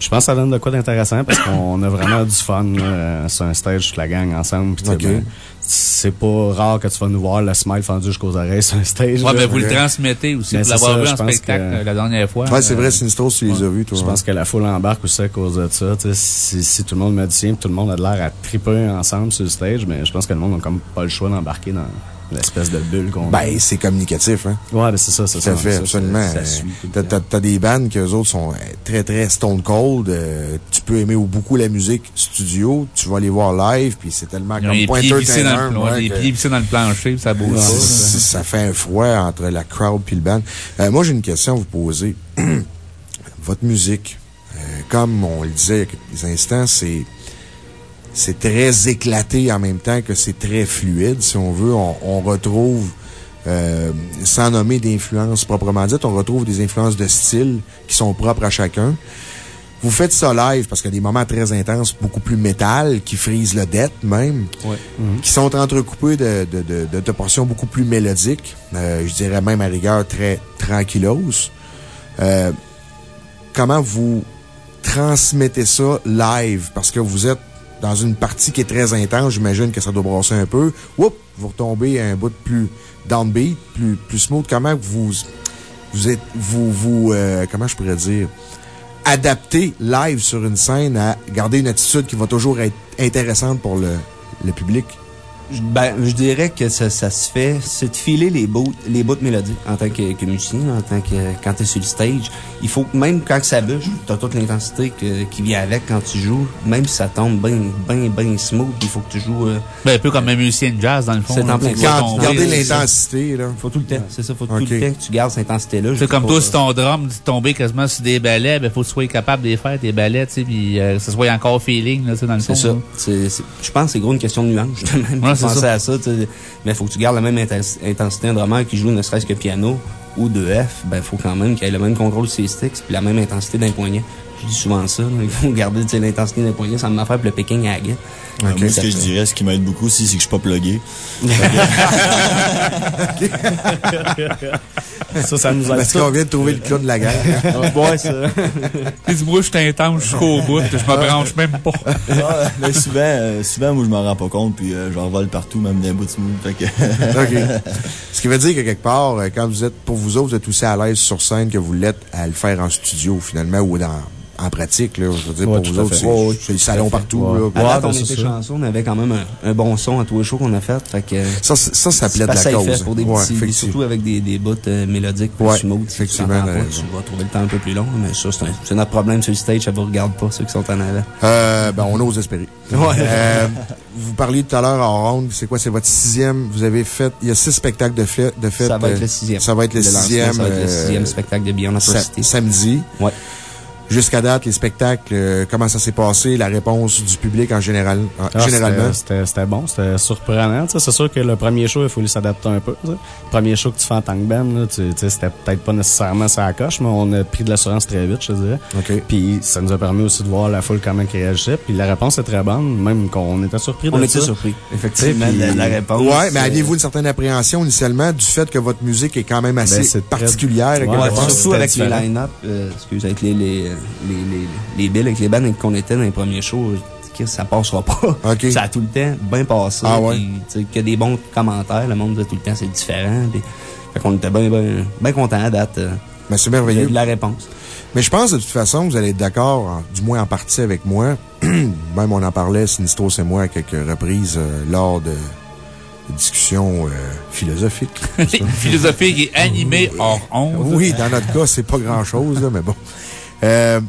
Je pense que ça donne de quoi d'intéressant parce qu'on a vraiment du fun là, sur un stage, toute la gang ensemble. Ben, c'est pas rare que tu vas nous voir le smile fendu jusqu'aux oreilles sur un stage. Ouais, mais vous le transmettez aussi. Mais Pour l'avoir vu en spectacle que- la dernière fois. Ouais, c'est euh, vrai, Sinistro, tu les as vus, toi. Je ouais. pense que la foule embarque aussi à cause de ça. tu sais. Si, si tout le monde me dit tout le monde a l'air à triper ensemble sur le stage, mais je pense que le monde n'a comme pas le choix d'embarquer dans l'espèce de bulle qu'on Ben, c'est communicatif, hein. Ouais, ben c'est ça, c'est Ça ça. fait, Ça, absolument. Ça, le T'as-. T'as t'as des bands que eux autres sont euh, très, très stone cold. euh, tu peux aimer beaucoup la musique studio. Tu vas les voir live, puis c'est tellement Ils comme les point pieds vissés dans, le, ouais, les que pieds vissés dans le plancher, ça bouge pas. ça. fait un froid entre la crowd puis le band. Euh, moi, j'ai une question à vous poser. Votre musique, euh, comme on le disait il y a quelques instants, c'est c'est très éclaté en même temps que c'est très fluide, si on veut. On, on retrouve, euh, sans nommer d'influences proprement dites, on retrouve des influences de style qui sont propres à chacun. Vous faites ça live parce qu'il y a des moments très intenses, beaucoup plus métal, qui frisent le dette même, qui sont entrecoupés de, de, de, de- de portions beaucoup plus mélodiques. Euh, je dirais même à rigueur très tranquillos. Euh, comment vous transmettez ça live? Parce que vous êtes dans une partie qui est très intense, j'imagine que ça doit brasser un peu. Oups, vous retombez à un bout de plus downbeat, plus, plus smooth. Comment vous, vous êtes, vous, vous, euh, comment je pourrais dire, adapter live sur une scène à garder une attitude qui va toujours être intéressante pour le, le public? Je- Ben, je dirais que ça, ça se fait, c'est de filer les bouts, les bouts de mélodie en tant que, que musicien, en tant que, quand t'es sur le stage. Il faut que même quand que ça bouge, t'as toute l'intensité que- qui vient avec quand tu joues, même si ça tombe bien, bien, bien smooth, il faut que tu joues, euh, Ben, un peu comme un musicien de jazz, dans le fond. C'est en plein Garder ça. l'intensité, là. faut tout le temps, c'est ça, faut tout le temps que tu gardes cette intensité-là. C'est comme toi, si ton drum dit de tomber quasiment sur des balais, ben, faut que tu sois capable de les faire, tes balais, tu sais, puis euh, que ce soit encore feeling, là, tu sais, dans le fond. C'est ça. je pense que c'est gros une question de nuance, justement. Penser ça. à ça. Mais faut que tu gardes la même intens- intensité. Un drummer qui joue ne serait-ce que piano ou de F, ben, faut quand même qu'il ait le même contrôle de ses sticks puis la même intensité d'un poignet. Je dis souvent ça, là. Il faut garder, l'intensité d'un poignet, ça me fait le picking à la guette. Euh, Moi, ce que je dirais, ce qui m'aide beaucoup aussi, c'est que je suis pas plugué. Ça, ça nous aide. Parce qu'on vient de trouver le clown de la guerre. Ouais, ça. Moi, je t'intense jusqu'au bout, je me branche même pas. Ah, mais souvent, euh, souvent, moi, je m'en rends pas compte, puis euh, j'en vole partout, même dans les bouts de smooth. Fait que... OK. Ce qui veut dire que quelque part, euh, quand vous êtes, pour vous autres, vous êtes aussi à l'aise sur scène que vous l'êtes à le faire en studio, finalement, ou dans, en pratique, là. Je veux dire, Ouais, pour vous autres, c'est Ouais, le salon partout, Ouais. là. À date, ben, on c'est était ça. chanceux, on avait quand même un, un bon son à tous les shows qu'on a fait. Fait que, Ça, c'est- ça, ça c'est plaît de la safe cause. fait pour des Ouais, petits, surtout avec des, des bouts euh, mélodiques plus Ouais, smooth. effectivement, Tu vas trouver le temps un peu plus long, mais ça, c'est notre problème sur le stage, ça vous regarde pas, ceux qui sont en avant. Euh, ben, on ose espérer. Ouais. Euh, vous parliez tout à l'heure en ronde, c'est quoi? C'est votre sixième, vous avez fait, il y a six spectacles de fait, de fait. Ça va être euh, le sixième. Ça va être le sixième. Ça va être le euh, sixième spectacle de Beyond sa- Atrocity. samedi. Ouais. Jusqu'à date, les spectacles, euh, comment ça s'est passé, la réponse du public en général, en- Ah, généralement? c'était- C'était c'était bon, c'était surprenant. tu sais. C'est sûr que le premier show, il faut s'adapter un peu. tu sais. Le premier show que tu fais en tant que band, là, tu tu sais, c'était peut-être pas nécessairement ça à coche, mais on a pris de l'assurance très vite, je dirais. OK. Puis ça nous a permis aussi de voir la foule comment qui réagissait. Puis la réponse est très bonne, même qu'on était surpris de On ça. était surpris, effectivement, Puis- de la, la réponse. Ouais, mais euh, aviez-vous une certaine appréhension initialement du fait que votre musique est quand même assez Ben, très- particulière? Ouais, surtout avec c'était les line-up, euh, excuse, avec les, les, les, les, les billes, avec les bandes qu'on était dans les premiers shows, ça passera pas. Ça a tout le temps bien passé. Ah ouais? que des bons commentaires, le monde disait tout le temps c'est différent. Puis, fait qu'on était bien, bien, bien contents à date euh, Ben, c'est de, merveilleux. de la réponse. Mais je pense de toute façon, vous allez être d'accord, du moins en partie avec moi. Même on en parlait, Sinistros et moi, à quelques reprises euh, lors de, de discussions euh, philosophiques. Philosophie qui est animée hors honte. Oui, dans notre cas, c'est pas grand-chose, là, mais bon. Euh,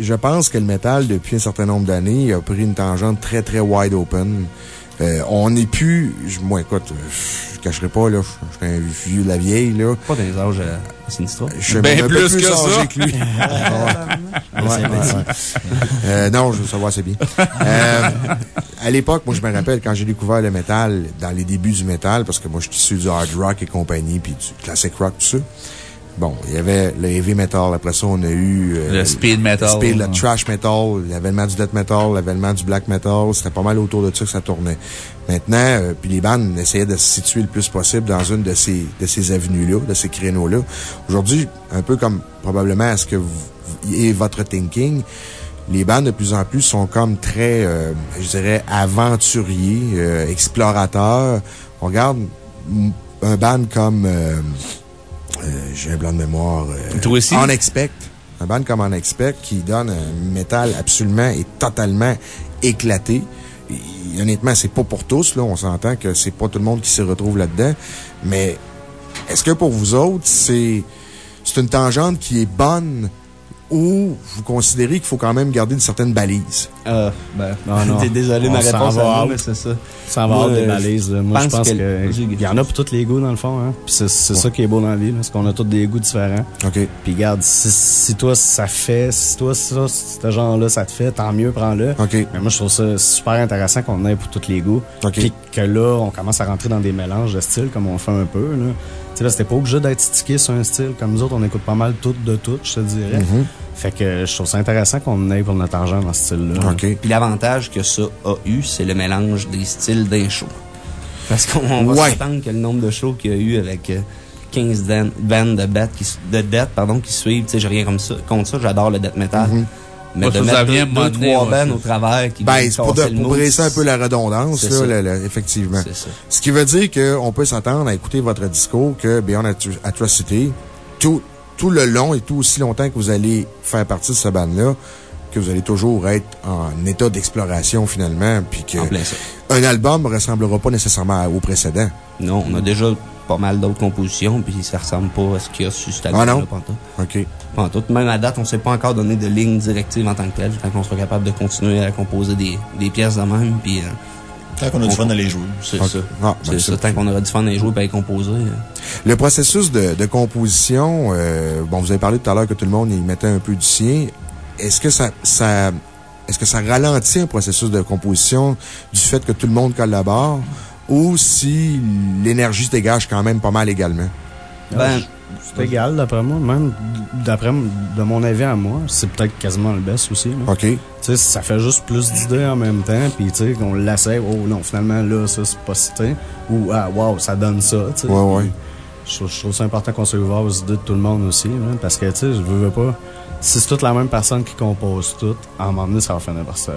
je pense que le métal, depuis un certain nombre d'années, a pris une tangente très, très wide open. Euh, on n'est plus, je- moi, écoute, je cacherai pas, là, je suis un vieux de la vieille, là. Pas les âges euh, Sinistra. Je suis Ben même plus que ça. âgé que lui. Ouais, ouais, ouais. Euh, non, je veux savoir, c'est bien. Euh, à l'époque, moi, je me rappelle quand j'ai découvert le métal, dans les débuts du métal, parce que moi, je suis issu du hard rock et compagnie, puis du classic rock, tout ça. Bon, il y avait le heavy metal. Après ça, on a eu... euh, Le speed metal. Le speed, le trash metal, l'avènement du death metal, l'avènement du black metal. C'était pas mal autour de ça que ça tournait. Maintenant, euh, puis les bandes essayaient de se situer le plus possible dans une de ces, de ces avenues-là, de ces créneaux-là. Aujourd'hui, un peu comme probablement à ce que vous, est votre thinking, les bandes de plus en plus sont comme très, euh, je dirais, aventuriers, euh, explorateurs. On regarde un band comme, j'ai un blanc de mémoire, euh, Toi aussi? On Expect. Un band comme On Expect qui donne un métal absolument et totalement éclaté. Et, honnêtement, c'est pas pour tous, là. On s'entend que c'est pas tout le monde qui se retrouve là-dedans. Mais est-ce que pour vous autres, c'est, c'est une tangente qui est bonne ou vous considérez qu'il faut quand même garder une certaine balise? Euh, ben, Non, non. t'es désolé, ma réponse va à out. mais c'est ça. Ça va avoir des euh, balises. là. Moi, je pense pense que- que Vas-y, il y en a pour tous les goûts, dans le fond. Hein. Puis c'est ça qui est beau dans la vie, parce qu'on a tous des goûts différents. OK. Puis regarde, si, si toi, ça fait, si toi, ça, ce genre-là, ça te fait, tant mieux, prends-le. OK. Mais moi, je trouve ça super intéressant qu'on ait pour tous les goûts. OK. Puis que là, on commence à rentrer dans des mélanges de styles, comme on fait un peu, là. Tu sais, c'était pas obligé d'être stické sur un style. Comme nous autres, on écoute pas mal tout de tout, je te dirais. Mm-hmm. Fait que je trouve ça intéressant qu'on ait pour notre argent dans ce style-là. OK. Puis l'avantage que ça a eu, c'est le mélange des styles d'un show. Parce qu'on on va Ouais. s'attendre que le nombre de shows qu'il y a eu avec euh, 15 dan- bandes de death qui, de death, pardon, qui suivent, tu sais, j'ai rien comme ça, contre ça, j'adore le death metal. Mais de mettre deux, deux, trois bandes au travers qui Ben, c'est pour, de- pour briser un peu la redondance, là, ça. là, là, effectivement. C'est ça. Ce qui veut dire qu'on peut s'attendre à écouter votre discours que Beyond Atro- Atrocity, tout, tout le long et tout aussi longtemps que vous allez faire partie de ce band-là, que vous allez toujours être en état d'exploration finalement, puis que En plein ça. un album ne ressemblera pas nécessairement au précédent. Non, on a déjà pas mal d'autres compositions, puis ça ressemble pas à ce qu'il y a sur cet Ah album-là, non? pantoute. OK. Pantoute. Même à date, on s'est pas encore donné de ligne directive en tant que telle, tant qu'on sera capable de continuer à composer des, des pièces de même, puis euh, Tant qu'on a du fun à les jouer. c'est ça. Ah, ben, ça, tant qu'on aura du fun à y jouer et à y composer. euh. Le processus de, de composition, euh, bon, vous avez parlé tout à l'heure que tout le monde y mettait un peu du sien. Est-ce que ça, ça, est-ce que ça ralentit un processus de composition du fait que tout le monde collabore ou si l'énergie se dégage quand même pas mal également? Ben, C'est égal, d'après moi. Même, d'après, de mon avis à moi, c'est peut-être quasiment le best aussi. là. OK. Tu sais, ça fait juste plus d'idées en même temps, puis tu sais, qu'on l'essaie, oh non, finalement, là, ça, c'est pas cité. Ou, ah, wow, ça donne ça, tu sais. Ouais, ouais. Je, trouve- je trouve ça important qu'on soit ouvert aux idées de tout le monde aussi, là, parce que, tu sais, je veux, veux pas. Si c'est toute la même personne qui compose tout, à un moment donné, ça va finir par se.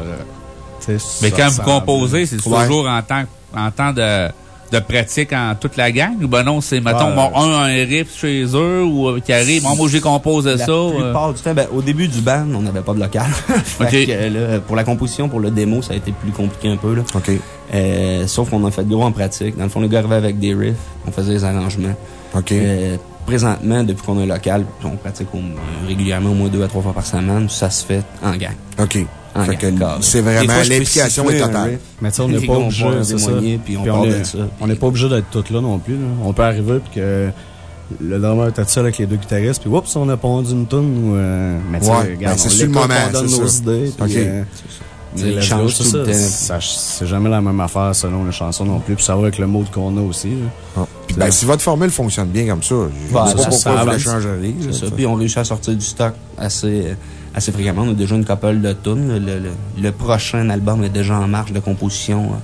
tu sais, Mais ça quand vous composez, c'est toujours en temps, en temps de, de pratique en toute la gang? Ou ben non, c'est, mettons, Ouais, bon, un a un riff chez eux ou euh, qui arrive, bon, moi j'ai composé La ça. euh, plupart du temps, ben, au début du band, on n'avait pas de local. Fait Ok. que, euh, là, pour la composition, pour le démo, ça a été plus compliqué un peu. Là. OK. Euh, sauf qu'on a fait gros en pratique. Dans le fond, les gars arrivaient avec des riffs, on faisait des arrangements. OK. Euh, présentement, depuis qu'on a un local, on pratique au- euh, régulièrement au moins deux à trois fois par semaine. Ça se fait en gang. OK. En carré. c'est vraiment l'implication est totale. Mais tu sais, on n'est pas obligé, puis on n'est pas obligé d'être tous là non plus. là. On peut arriver puis que le drummer était seul avec les deux guitaristes, puis oups, on a pondu une tune ou. euh, mais tu sais, Ouais, ben, c'est sur le moment, on donne nos ça. idées. Euh, tout c'est le ça. temps. Ça- C'est jamais la même affaire selon les chansons non plus. Puis ça va avec le mode qu'on a aussi. Ah. Puis, ben, si votre formule fonctionne bien comme ça, je ne sais pas ça- pourquoi ça vous la avance. changeriez. C'est là, ça. ça. Puis on réussit à sortir du stock assez, assez fréquemment. On a déjà une couple de tunes. Le, le- le prochain album est déjà en marche de composition. euh,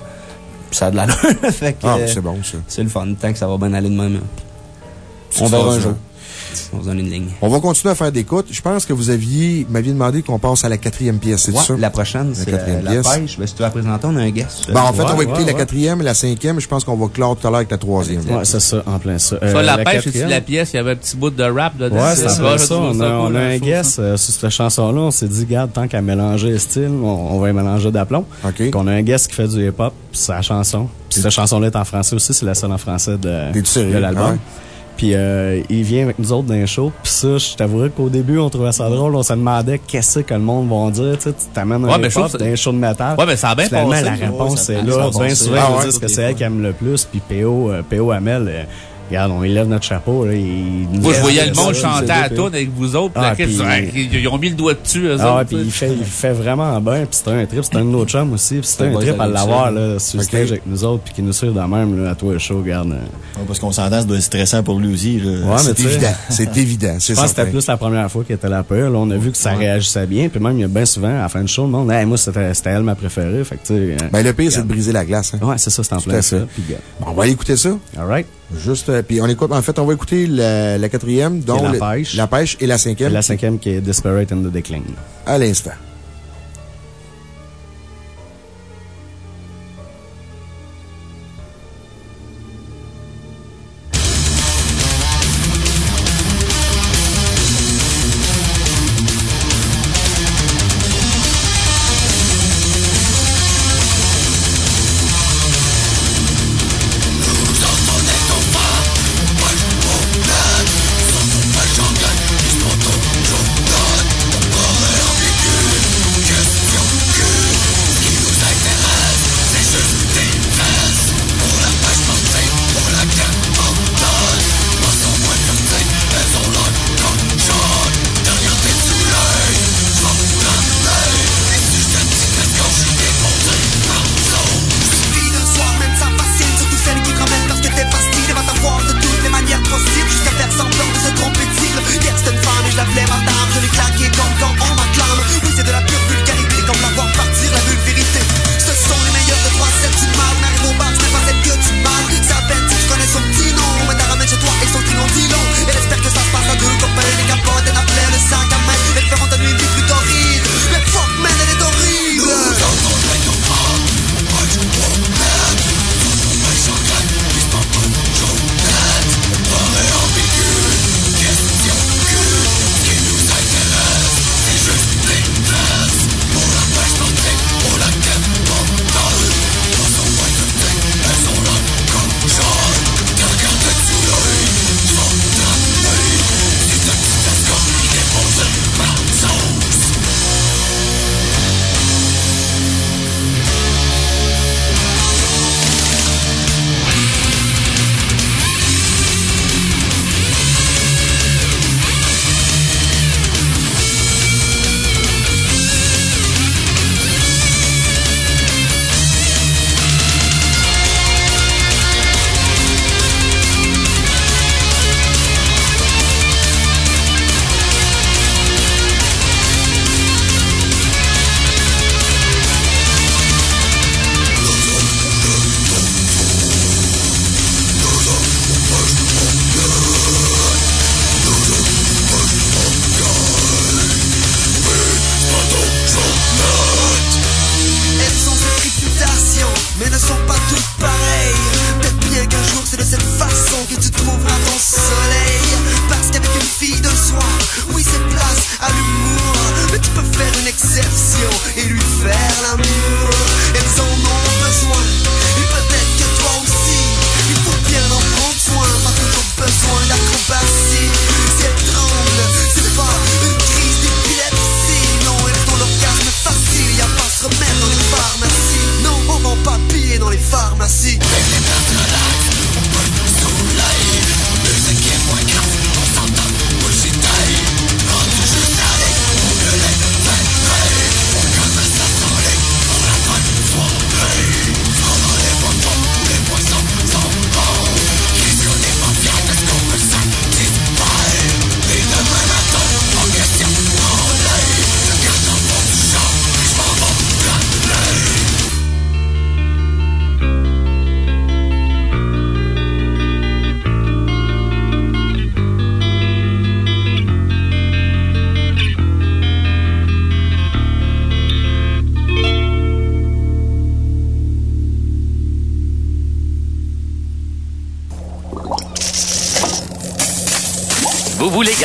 ça a de la fait que, Ah, c'est bon, ça. C'est le fun. Tant que ça va bien aller de même. On verra un jour. On se donne une ligne. On va continuer à faire des écoutes. Je pense que vous aviez, m'aviez demandé qu'on passe à la quatrième pièce, c'est Ouais, ça? la prochaine, c'est quatrième euh, la pêche. Ben, si tu veux la présenter, on a un guest. Ben, en fait, Ouais, on va écouter ouais, la quatrième et la cinquième. Je pense qu'on va clore tout à l'heure avec la troisième. Ouais, c'est ça, en plein ça. Ça, Euh, la, pêche, c'est la pièce, il y avait un petit bout de rap dedans. Ouais, c'est ça, On a, on cool, a un guest euh, sur cette chanson-là. On s'est dit, garde, tant qu'à mélanger les styles, on, on va y mélanger d'aplomb. OK. Qu'on a un guest qui fait du hip-hop, puis sa chanson. Puis cette chanson-là est en français aussi, c'est la seule en français de, l'album. Puis euh, il vient avec nous autres d'un show. Puis ça, je t'avouerais qu'au début, on trouvait ça drôle. On se demandait qu'est-ce que le monde va dire. Tu sais, tu t'amènes un Ouais, ça- d'un show de métal. Ouais, mais ça a bien Finalement, la réponse est là. Bien souvent, Ah ils ouais, disent que c'est elle qui aime le plus. Puis PO, euh, PO Hamel, euh, regarde, on élève notre chapeau. Là, il nous Moi, je voyais le monde chanter à la avec vous autres. Ah, puis la- puis- ils, ils ont mis le doigt dessus, eux Ah puis il fait, il fait vraiment bien. Puis c'était un trip, c'était un de nos chums aussi. Puis c'était Un trip à l'avoir sur le stage avec nous autres. Puis qui nous suit de même là, à toi le show, regarde. Ouais, parce qu'on s'entend, ça doit être stressant pour lui aussi. là. Ouais, mais C'est tu sais, évident. C'est évident. C'est Je pense que c'était plus la première fois qu'il était là peu. Là, on a vu que ça réagissait bien. Puis même, il y a bien souvent, à la fin du show, le monde, hey, moi, c'était elle ma préférée. Fait que, tu sais. Ben, le pire, c'est de briser la glace. hein. ouais, c'est ça, c'est en plein ça. On va aller écouter ça. All right. Juste, euh, puis on écoute, en fait, on va écouter la, la quatrième, dont la pêche. la pêche et la Et cinquième la cinquième qui est Desperate and the Decline. à l'instant.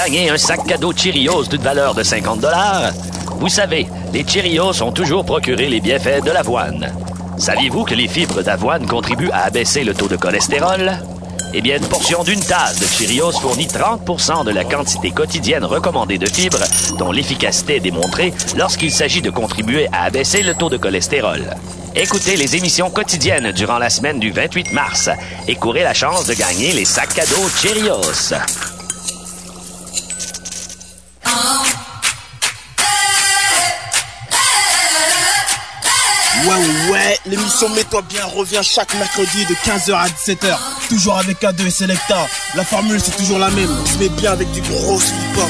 Gagner un sac cadeau Cheerios d'une valeur de 50 dollars? Vous savez, les Cheerios ont toujours procuré les bienfaits de l'avoine. Saviez-vous que les fibres d'avoine contribuent à abaisser le taux de cholestérol? Eh bien, une portion d'une tasse de Cheerios fournit 30 de la quantité quotidienne recommandée de fibres, dont l'efficacité est démontrée lorsqu'il s'agit de contribuer à abaisser le taux de cholestérol. Écoutez les émissions quotidiennes durant la semaine du 28 mars et courez la chance de gagner les sacs cadeaux Cheerios. Ouais, ouais, ouais, l'émission Mets-toi bien revient chaque mercredi de 15h à 17h. Toujours avec A2 et Selecta. La formule, c'est toujours la même. On se met bien avec du gros hip-hop.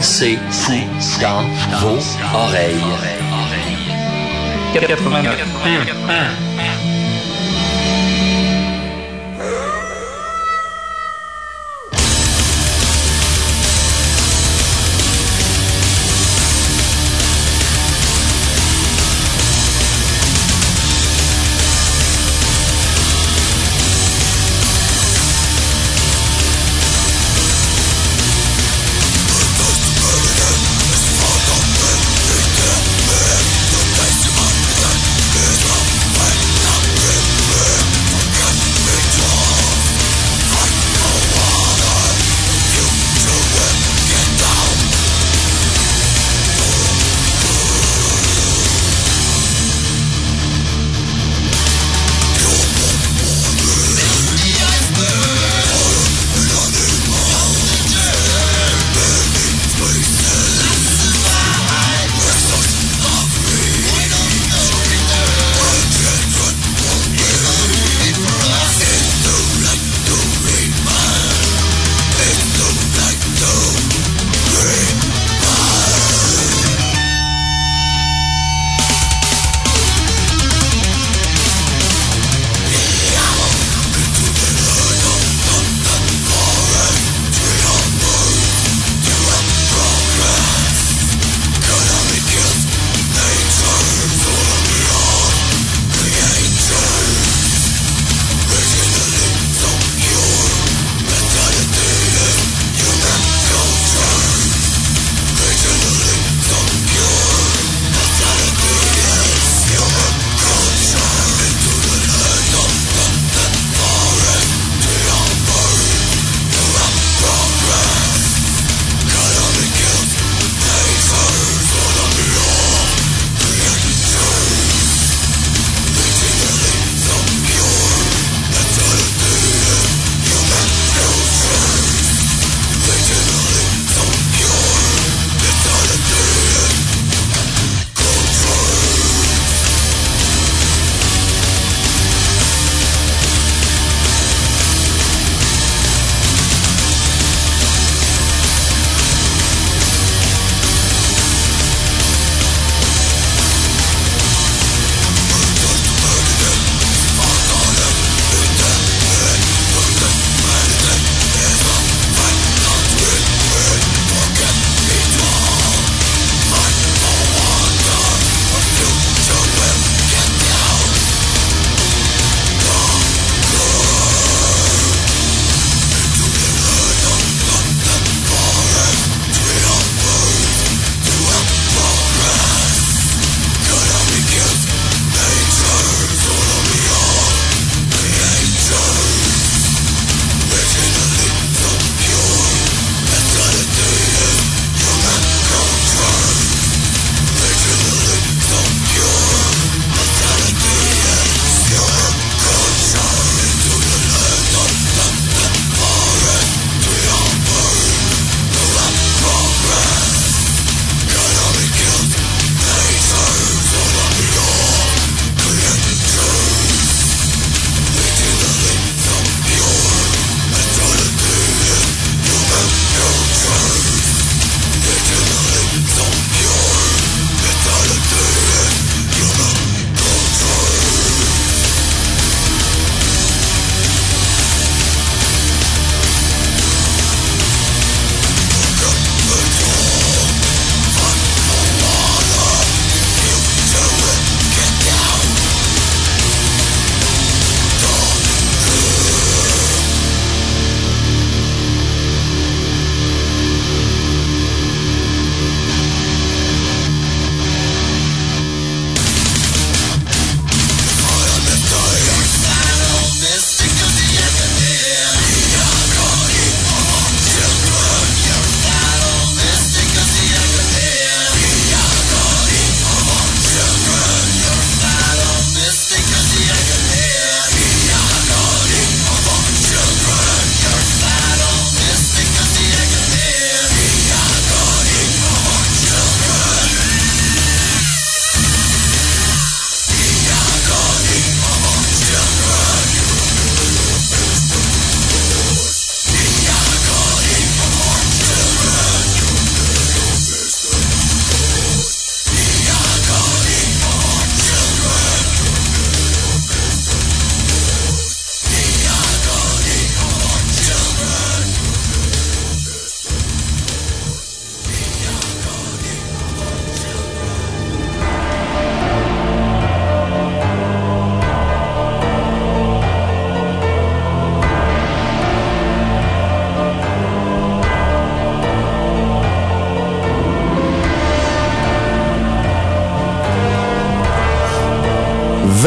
C'est fou dans vos oreilles. 89. Thank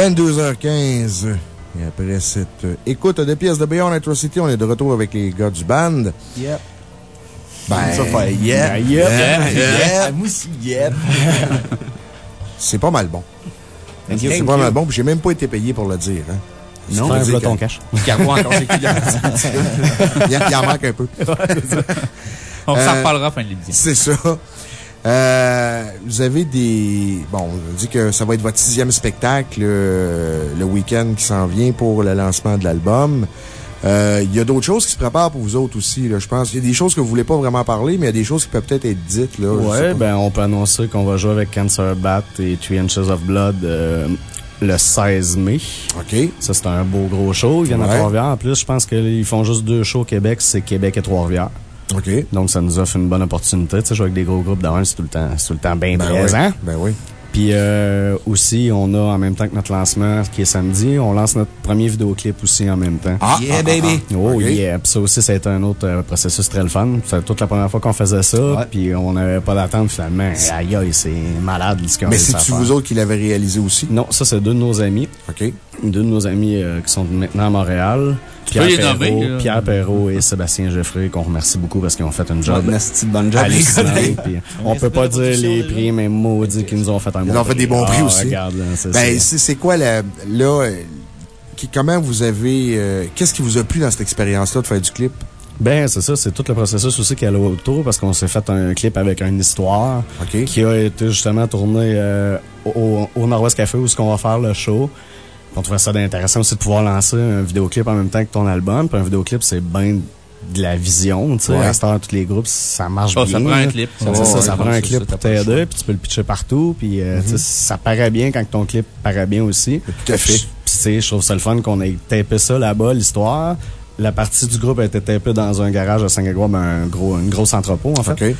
22h15. Et après cette euh, écoute de pièces de Beyond Atrocity, on est de retour avec les gars du band. Yep. Ben, Ça fait yeah. Yep. yeah, yeah. Ah, moi aussi, yep. c'est pas mal bon. C'est pas mal bon, puis j'ai même pas été payé pour le dire. Hein. Non, un ton que- cash. Encore il, en- manque un peu. On Euh, s'en reparlera fin de l'émission. C'est ça. Euh, vous avez des... Bon, on dit que ça va être votre sixième spectacle euh, le week-end qui s'en vient pour le lancement de l'album. Euh, Il y a d'autres choses qui se préparent pour vous autres aussi. Là, je pense qu'il y a des choses que vous voulez pas vraiment parler, mais il y a des choses qui peuvent peut-être être dites. Là, Ouais, ben, on peut annoncer qu'on va jouer avec Cancer Bat et Three Inches of Blood euh, le 16 mai. OK. Ça, c'est un beau gros show. Il y en a Ouais. Trois-Rivières. En plus, je pense qu'ils font juste deux shows au Québec. C'est Québec et Trois-Rivières. OK. Donc, ça nous offre une bonne opportunité. Tu sais, jouer avec des gros groupes d'avant, c'est tout le temps, c'est tout le temps bien Ben présent. oui. Ben oui. Puis euh, aussi, on a en même temps que notre lancement qui est samedi, on lance notre premier vidéoclip aussi en même temps. Ah, Yeah, ah, baby. ah, Oh OK. yeah, Puis ça aussi, ça a été un autre euh, processus très le fun. C'est toute la première fois qu'on faisait ça, Ouais. puis on n'avait pas d'attente finalement. Aïe aïe, c'est malade ce qu'on a Mais c'est-tu vous autres qui l'avez réalisé aussi? Non, ça c'est deux de nos amis. OK. Deux de nos amis euh, qui sont maintenant à Montréal. les Pierre Perrault. Pierre Perrault et Sébastien Geoffrey, qu'on remercie beaucoup parce qu'ils ont fait une job de bonne job. puis on peut pas dire les prix, mais maudit qu'ils nous ont fait un Ils bon ont fait des bons prix Ah, aussi. Regarde, là, c'est Ben, c'est quoi la. Là, euh, qui- comment vous avez. euh, Qu'est-ce qui vous a plu dans cette expérience-là de faire du clip? Ben, c'est ça, c'est tout le processus aussi qui allait autour parce qu'on s'est fait un clip avec une histoire qui a été justement tourné euh, au, au Nord-Ouest Café où ce qu'on va faire le show. On trouvait ça intéressant aussi de pouvoir lancer un vidéoclip en même temps que ton album. Puis un vidéoclip, c'est bien de la vision, tu sais. Ouais. À tous les groupes, ça marche Oh, bien. ça prend un clip. Ça, ouais, ça prend un clip ça, pour t'aider, puis tu peux le pitcher partout, puis euh, sais, ça paraît bien quand ton clip paraît bien aussi. Tout à fait. Puis, tu sais, je trouve ça le fun qu'on ait tapé ça là-bas, l'histoire. La partie du groupe a été tapée dans un garage à Saint-Grégoire, ben, un gros, une grosse entrepôt, en fait. OK.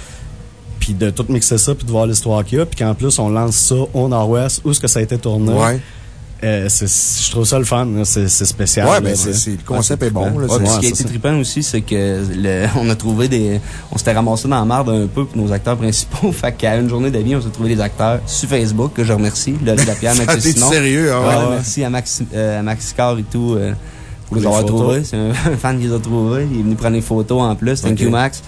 Puis de tout mixer ça, puis de voir l'histoire qu'il y a, puis qu'en plus, on lance ça au Nord-Ouest, où est-ce que ça a été tourné. Ouais. Euh, je trouve ça le fun, là. c'est spécial. Ouais, là, ben, le concept est bon, là. Ouais, ce qui a été trippant aussi, c'est que le, on a trouvé des, on s'était ramassé dans la merde un peu pour nos acteurs principaux. fait qu'à une journée d'avis, on s'est trouvé des acteurs sur Facebook, que je remercie. Laurie Lapierre, Ah, Mathieu T'es Simon. sérieux, hein? Ouais, merci à Max, euh, à Max Scar et tout, euh, pour les Les avoir trouvés. C'est un, fan qui les a trouvés. Il est venu prendre les photos en plus. Thank you, Max.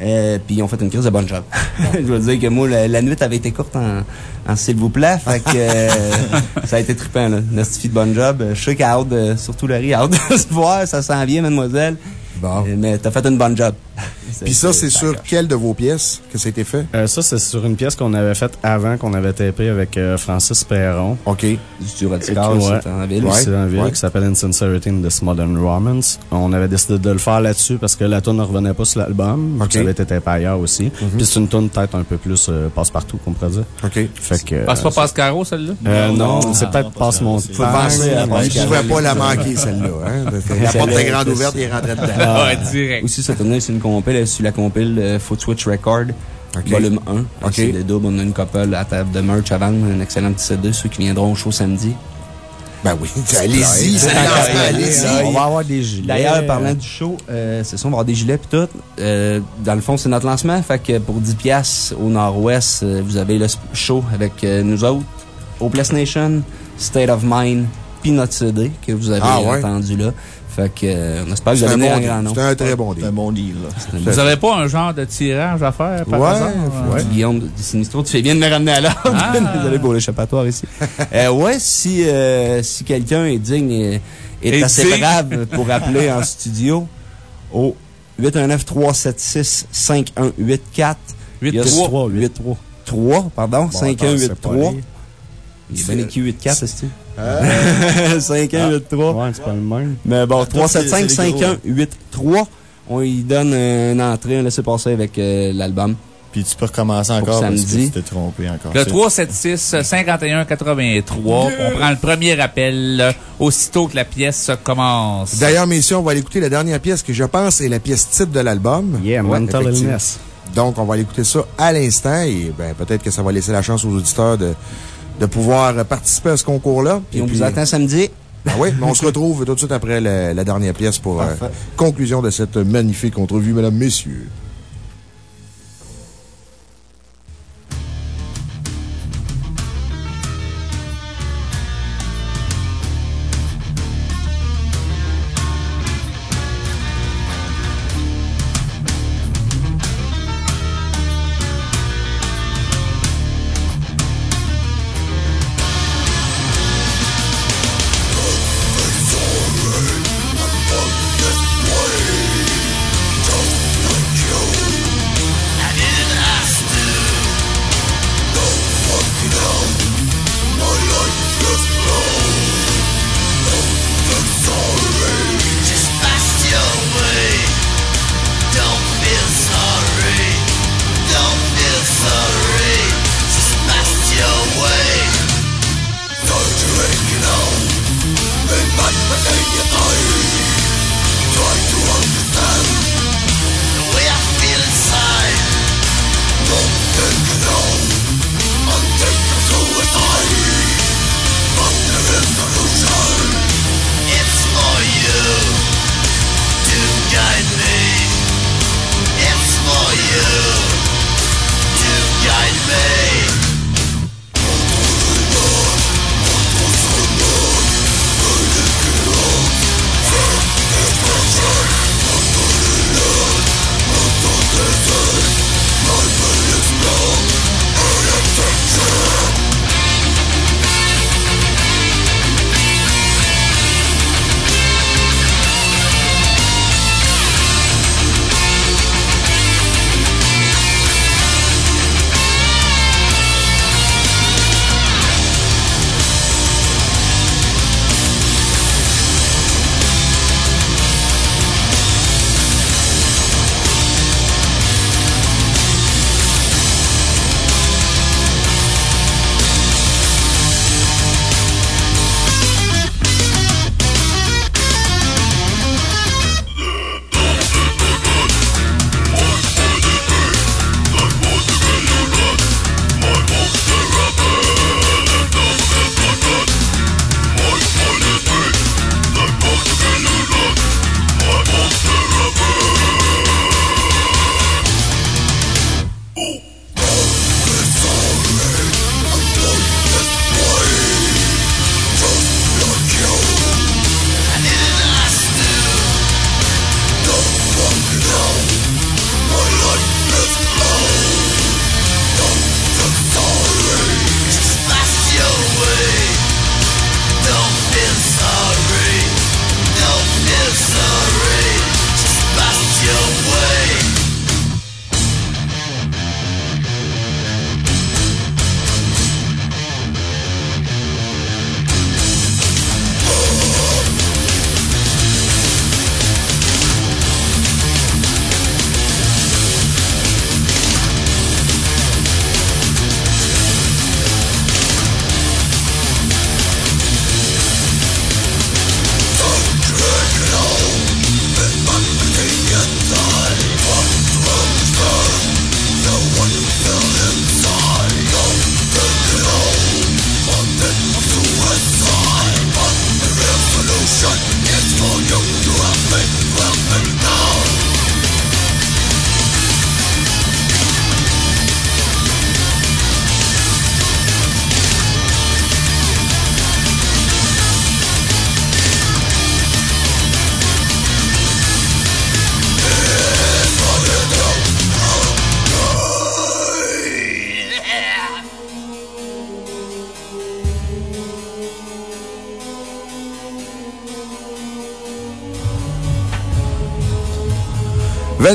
Euh, puis ils ont fait une crise de bonne job. je veux dire que moi, la, la nuit avait été courte en, en s'il vous plaît. Fait que euh, ça a été trippant, là. Nasty de bonne job. Je sais qu'à surtout Laurie, a hâte de se voir. Ça s'en vient, mademoiselle. Bon. Euh, Mais t'as fait une bonne job. Puis ça, c'est sur quelle de vos pièces que ça a été fait? Euh, ça, c'est sur une pièce qu'on avait faite avant, qu'on avait tapé avec euh, Francis Perron. OK. Du studio radical, Ouais. c'est en ville. Ouais. C'est un ville ouais. qui s'appelle Insincerity in This Modern Romance. On avait décidé de le faire là-dessus parce que la tune ne revenait pas sur l'album. Ok. Ça avait été tapé ailleurs aussi. Puis c'est une tune peut-être un peu plus euh, passe-partout, qu'on pourrait dire. OK. Fait que. C'est pas Pascaro, celle-là? Euh, non, Non, c'est peut-être pas passe mon ça, c'est- temps. Je ne pouvais pas la manquer, celle-là. Hein? La porte était grande ouverte, il est rentré dedans. Ah, direct. Aussi, cette tournée, c'est une compile, sur la compile euh, Foot Switch Record, volume 1. Ok. C'est des doubles, on a une couple à table de merch à vendre, un excellent petit CD, ceux qui viendront au show samedi. Ben oui. Allez-y. On va avoir des gilets. D'ailleurs, parlant du show, euh, c'est ça, on va avoir des gilets pis tout. Euh, dans le fond, c'est notre lancement. Fait que pour 10 piastres au nord-ouest, euh, vous avez le show avec euh, nous autres. Au Place Nation, State of Mind, puis notre CD que vous avez Ah ouais? entendu là. Fait que, euh, on espère que vous C'est allez un, bon grand nombre. C'est un très bon C'est deal. un bon deal, là. Vous avez pas un genre de tirage à faire, par Ouais, hasard? ouais. Guillaume de Sinistro, tu fais bien de me ramener à l'ordre. Ah. Désolé pour l'échappatoire ici. euh, ouais, si, euh, si quelqu'un est digne et est Et assez brave pour appeler en studio au 819-376-5184. 8-3. 8 3 pardon, Bon, attends, c'est pas 5183. Il est bien écrit 84, c'est tu Euh, 5183. Ouais, c'est pas le même. Mais bon, toi, c'est- c'est les 375-5183. On lui donne une entrée, un laisser-passer avec euh, l'album. Puis tu peux recommencer encore parce que samedi. tu t'es trompé encore. Le C'est- 376-5183. On prend le premier appel euh, aussitôt que la pièce commence. D'ailleurs, messieurs, on va aller écouter la dernière pièce que je pense est la pièce titre de l'album. Yeah, Ouais, Mental. Illness. Donc, on va aller écouter ça à l'instant et ben, peut-être que ça va laisser la chance aux auditeurs de, de pouvoir participer à ce concours-là. Puis on vous attend samedi. Ah oui, mais on se retrouve tout de suite après la, la dernière pièce pour euh, conclusion de cette magnifique entrevue, mesdames, messieurs.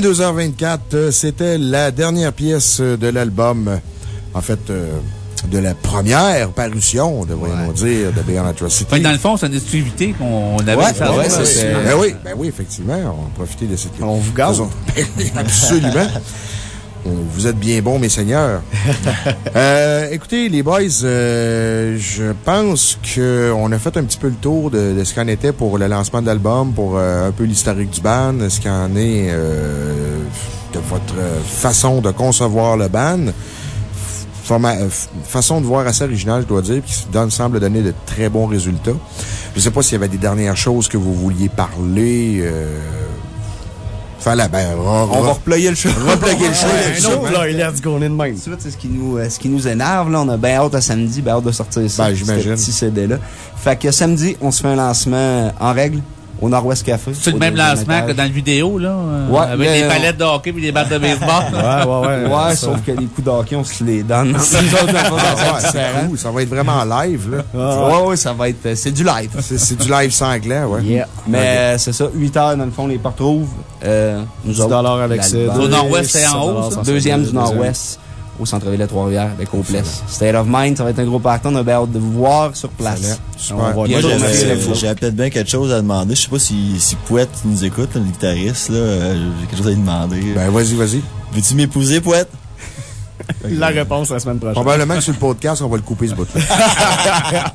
22h24, euh, c'était la dernière pièce euh, de l'album. euh, En fait, euh, de la première parution, devrions-nous dire, de Beyond Atrocity. Dans le fond, c'est une exclusivité qu'on avait Ouais, ouais, ben oui, ben oui, effectivement. On va profiter de cette. On vous gâte. Absolument. Vous êtes bien bons, mes seigneurs. Euh, écoutez, les boys, euh, je pense qu'on a fait un petit peu le tour de, de ce qu'en était pour le lancement de l'album, pour euh, un peu l'historique du band, ce qu'en est euh, de votre façon de concevoir le band. Forma- façon de voir assez originale, je dois dire, qui donne, semble donner de très bons résultats. Je ne sais pas s'il y avait des dernières choses que vous vouliez parler. Euh... Fallait, ben, re- On va re- reployer le show. reployer le show. Un autre, let's go, on est de même. C'est ce qui nous, euh, ce qui nous énerve, là. On a bien hâte à samedi, bien hâte de sortir ça. Ben, j'imagine. Petit CD-là. Fait que samedi, on se fait un lancement en règle au Nord-Ouest Café. C'est le même lancement que dans le vidéo, là. euh, Ouais, avec mais, des palettes de hockey et des battes de baseball. Ouais, ouais, ouais. Ouais, ça. sauf que les coups d'hockey, on se les donne. C'est ça cool. Ça va être vraiment live, là. Ouais, ouais, ça va être, euh, c'est du live. C'est du live sanglant, ouais. Yeah. Mais euh, c'est ça, 8 heures dans le fond, les portes rouvrent. Euh, nous 10 autres, à l'accès. l'album. Au nord-ouest, c'est en haut, ça? Deuxième du Nord-Ouest, au centre-ville de Trois-Rivières, avec Complesse. State of Mind, ça va être un gros partant. On a bien hâte de vous voir sur place. Excellent. On va Super. Moi, j'avais peut-être bien quelque chose à demander. Je sais pas si, si Pouette nous écoute, le guitariste, là. euh, J'ai quelque chose à lui demander. Ben, vas-y, vas-y. Veux-tu m'épouser, Pouette? La réponse la semaine prochaine. Probablement que sur le podcast, on va le couper, ce bout-là.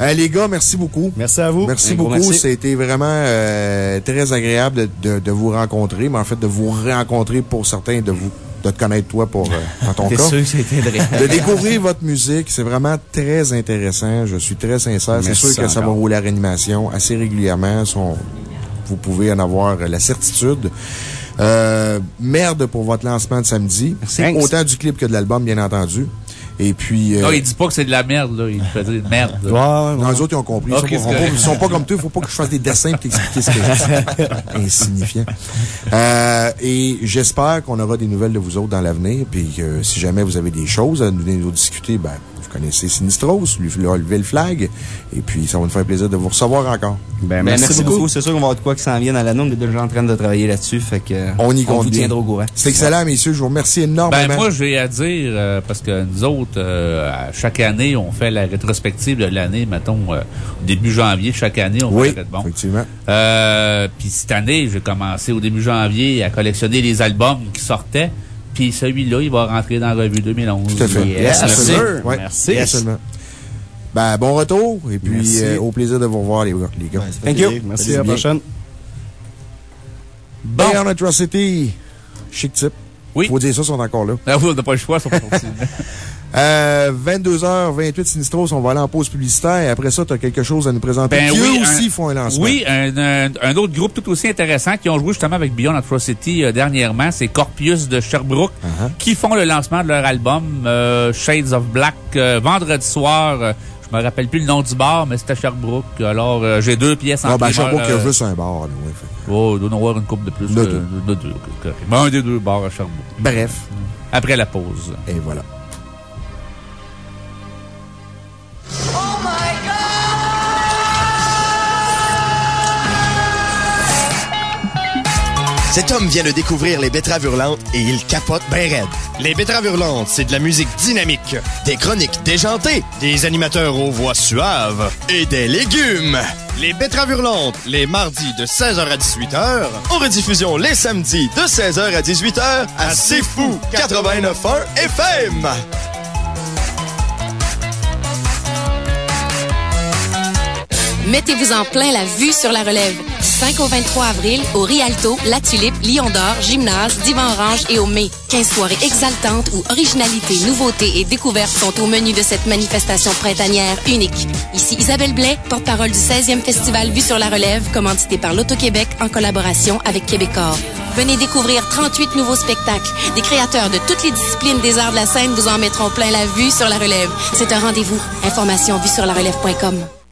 Euh, les gars, merci beaucoup. Merci à vous. Merci Un beaucoup. C'était vraiment euh, très agréable de, de, de vous rencontrer, mais en fait, de vous rencontrer pour certains, de vous de te connaître toi pour, euh, dans ton cas. sûr que de découvrir votre musique, c'est vraiment très intéressant. Je suis très sincère. C'est sûr que ça va rouler à réanimation assez régulièrement. Vous pouvez en avoir la certitude. Euh, merde pour votre lancement de samedi. Thanks. Autant du clip que de l'album, bien entendu. Et puis... euh, Non, il dit pas que c'est de la merde, là. Il fait dire merde. Ouais, ouais, non, les autres, ils ont compris. Ils, sont, pas, ils sont pas- correct. ils sont pas comme toi. Il faut pas que je fasse des dessins pour t'expliquer ce que je dis. Insignifiant. Euh, et j'espère qu'on aura des nouvelles de vous autres dans l'avenir. Puis que si jamais vous avez des choses à nous, nous discuter, ben, vous connaissez Sinistros, lui, lui lever le flag. Et puis, ça va nous faire plaisir de vous recevoir encore. Ben, Ben, merci, merci beaucoup. beaucoup. C'est sûr qu'on va avoir de quoi qui s'en vienne à l'année. On est déjà en train de travailler là-dessus. Fait que, On y compte vous tiendra au courant. C'est excellent, messieurs. Je vous remercie énormément. Ben, moi, j'ai à dire, euh, parce que nous autres, euh, à chaque année, on fait la rétrospective de l'année, mettons, euh, début janvier, chaque année, on oui, fait bon. effectivement. Euh, puis cette année, j'ai commencé au début janvier à collectionner les albums qui sortaient. Puis celui-là, il va rentrer dans la revue 2011. Tout à fait. Yes, Merci. Ouais, Merci. absolument. Ben, bon retour. Et puis, euh, au plaisir de vous revoir, les, les gars. Ouais, ça fait Thank you. Merci, à la prochaine. Beyond Atrocity. Chic type. Oui. Faut dire ça, ils sont encore là. Ah oui, on n'a pas le choix, va continuer. Euh, 22h28 Sinistros, on va aller en pause publicitaire. Et après ça, tu as quelque chose à nous présenter. Ben Qui oui, eux un- aussi font un lancement. Oui, un, un- un autre groupe tout aussi intéressant qui ont joué justement avec Beyond Atrocity euh, dernièrement, c'est Corpius de Sherbrooke, Uh-huh. qui font le lancement de leur album euh, Shades of Black euh, vendredi soir. euh, je me rappelle plus le nom du bar, mais c'était Sherbrooke. Alors, euh, j'ai deux pièces en Ah, ben, Sherbrooke, il y a euh, juste un bar, là, fait. Oh, il doit en avoir une coupe de plus. Euh, deux. correct. Ben, un des deux bars à Sherbrooke. Bref. Après la pause. Et voilà. Cet homme vient de découvrir les betteraves hurlantes et il capote ben raide. Les betteraves hurlantes, c'est de la musique dynamique, des chroniques déjantées, des animateurs aux voix suaves et des légumes. Les betteraves hurlantes, les mardis de 16h à 18h, en rediffusion les samedis de 16h à 18h à C'est Fou 89.1 FM. Mettez-vous en plein la vue sur la relève. Du 5 au 23 avril, au Rialto, La Tulipe, Lion d'Or, Gymnase, Divan Orange et au Mai. 15 soirées exaltantes où originalité, nouveauté et découverte sont au menu de cette manifestation printanière unique. Ici Isabelle Blais, porte-parole du 16e Festival Vue sur la relève, commandité par l'Auto-Québec en collaboration avec Québecor. Venez découvrir 38 nouveaux spectacles. Des créateurs de toutes les disciplines des arts de la scène vous en mettront plein la vue sur la relève. C'est un rendez-vous. Information vue sur la relève.com.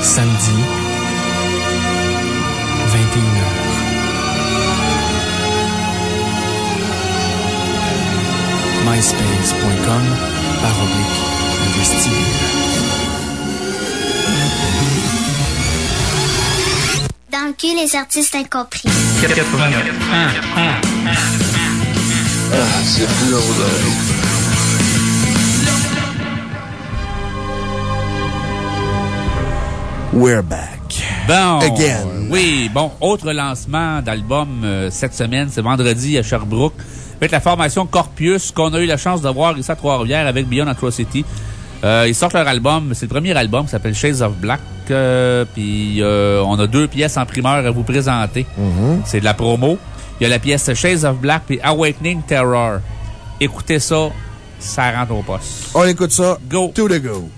Samedi, 21h. myspace.com par oblique le vestibule. Dans le cul, les artistes incompris. Ah, c'est plus We're back. Bon. Again. Oui, bon, autre lancement d'album euh, cette semaine, c'est vendredi à Sherbrooke. Avec la formation Corpius, qu'on a eu la chance de voir ici à Trois-Rivières avec Beyond Atrocity. Euh, ils sortent leur album, c'est le premier album, qui s'appelle Shades of Black. euh, Puis euh, on a deux pièces en primeur à vous présenter. C'est de la promo. Il y a la pièce Shades of Black puis Awakening Terror. Écoutez ça, ça rentre au poste. On écoute ça. Go. To the go.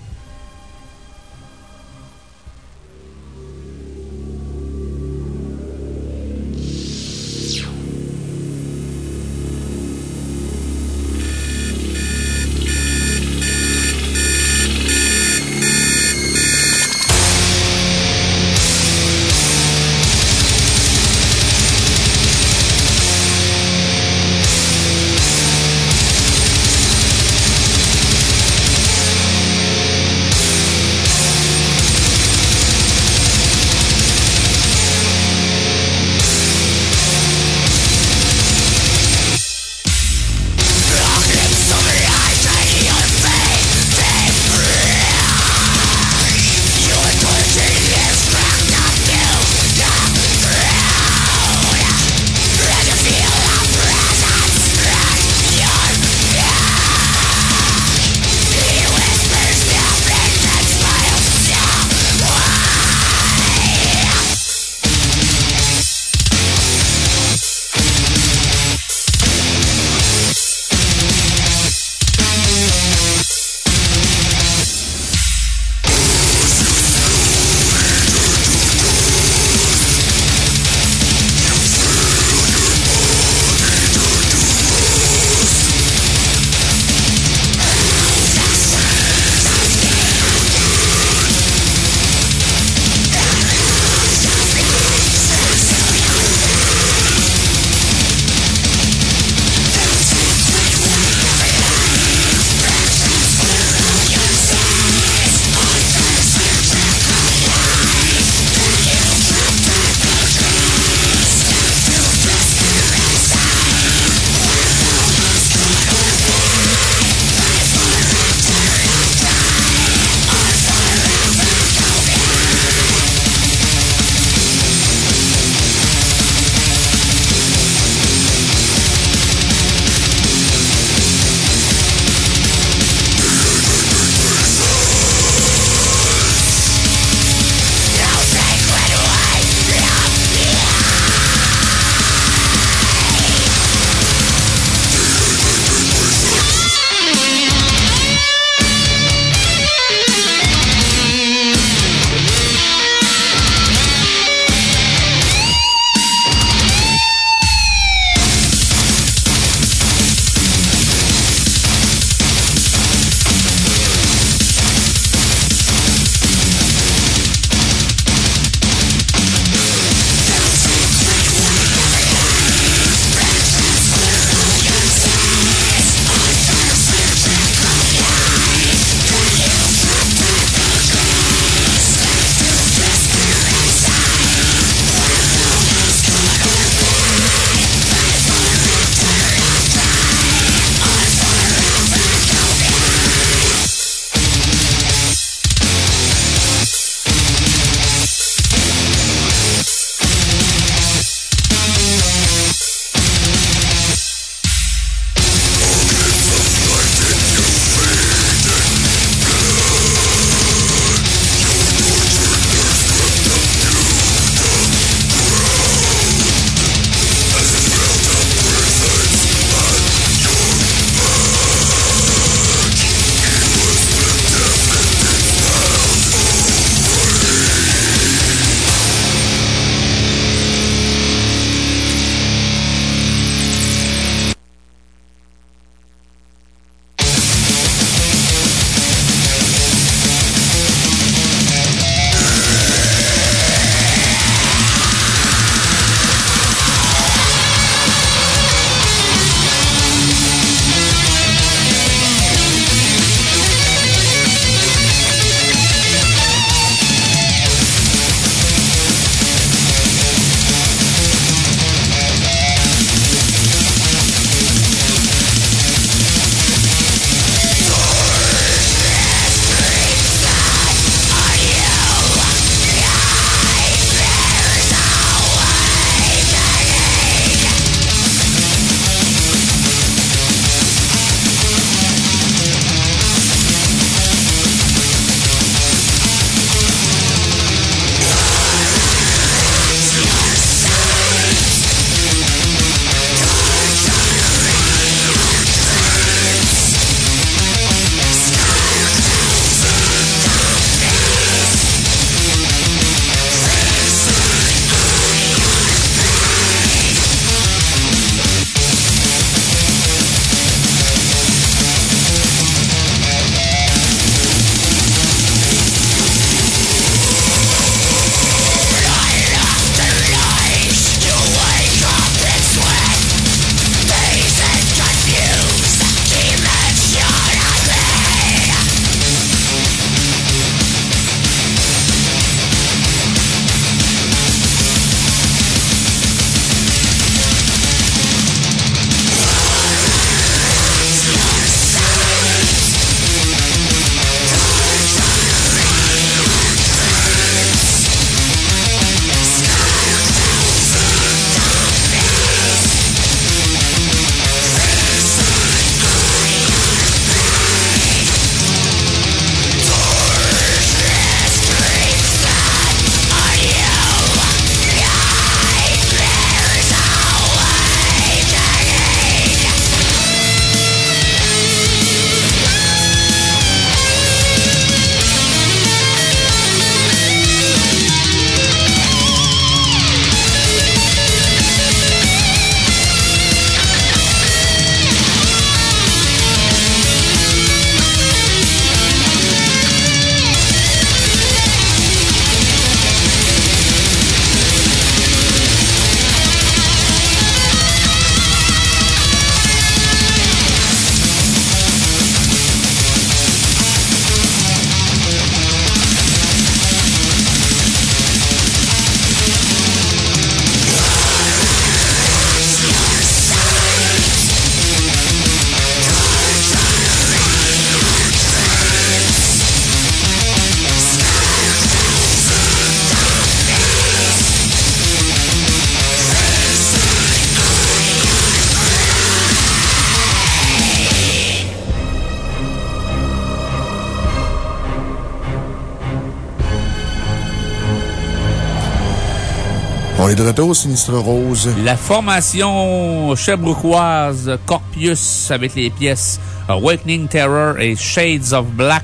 De retour, Sinistre Rose. La formation chebrookoise Corpius avec les pièces Awakening Terror et Shades of Black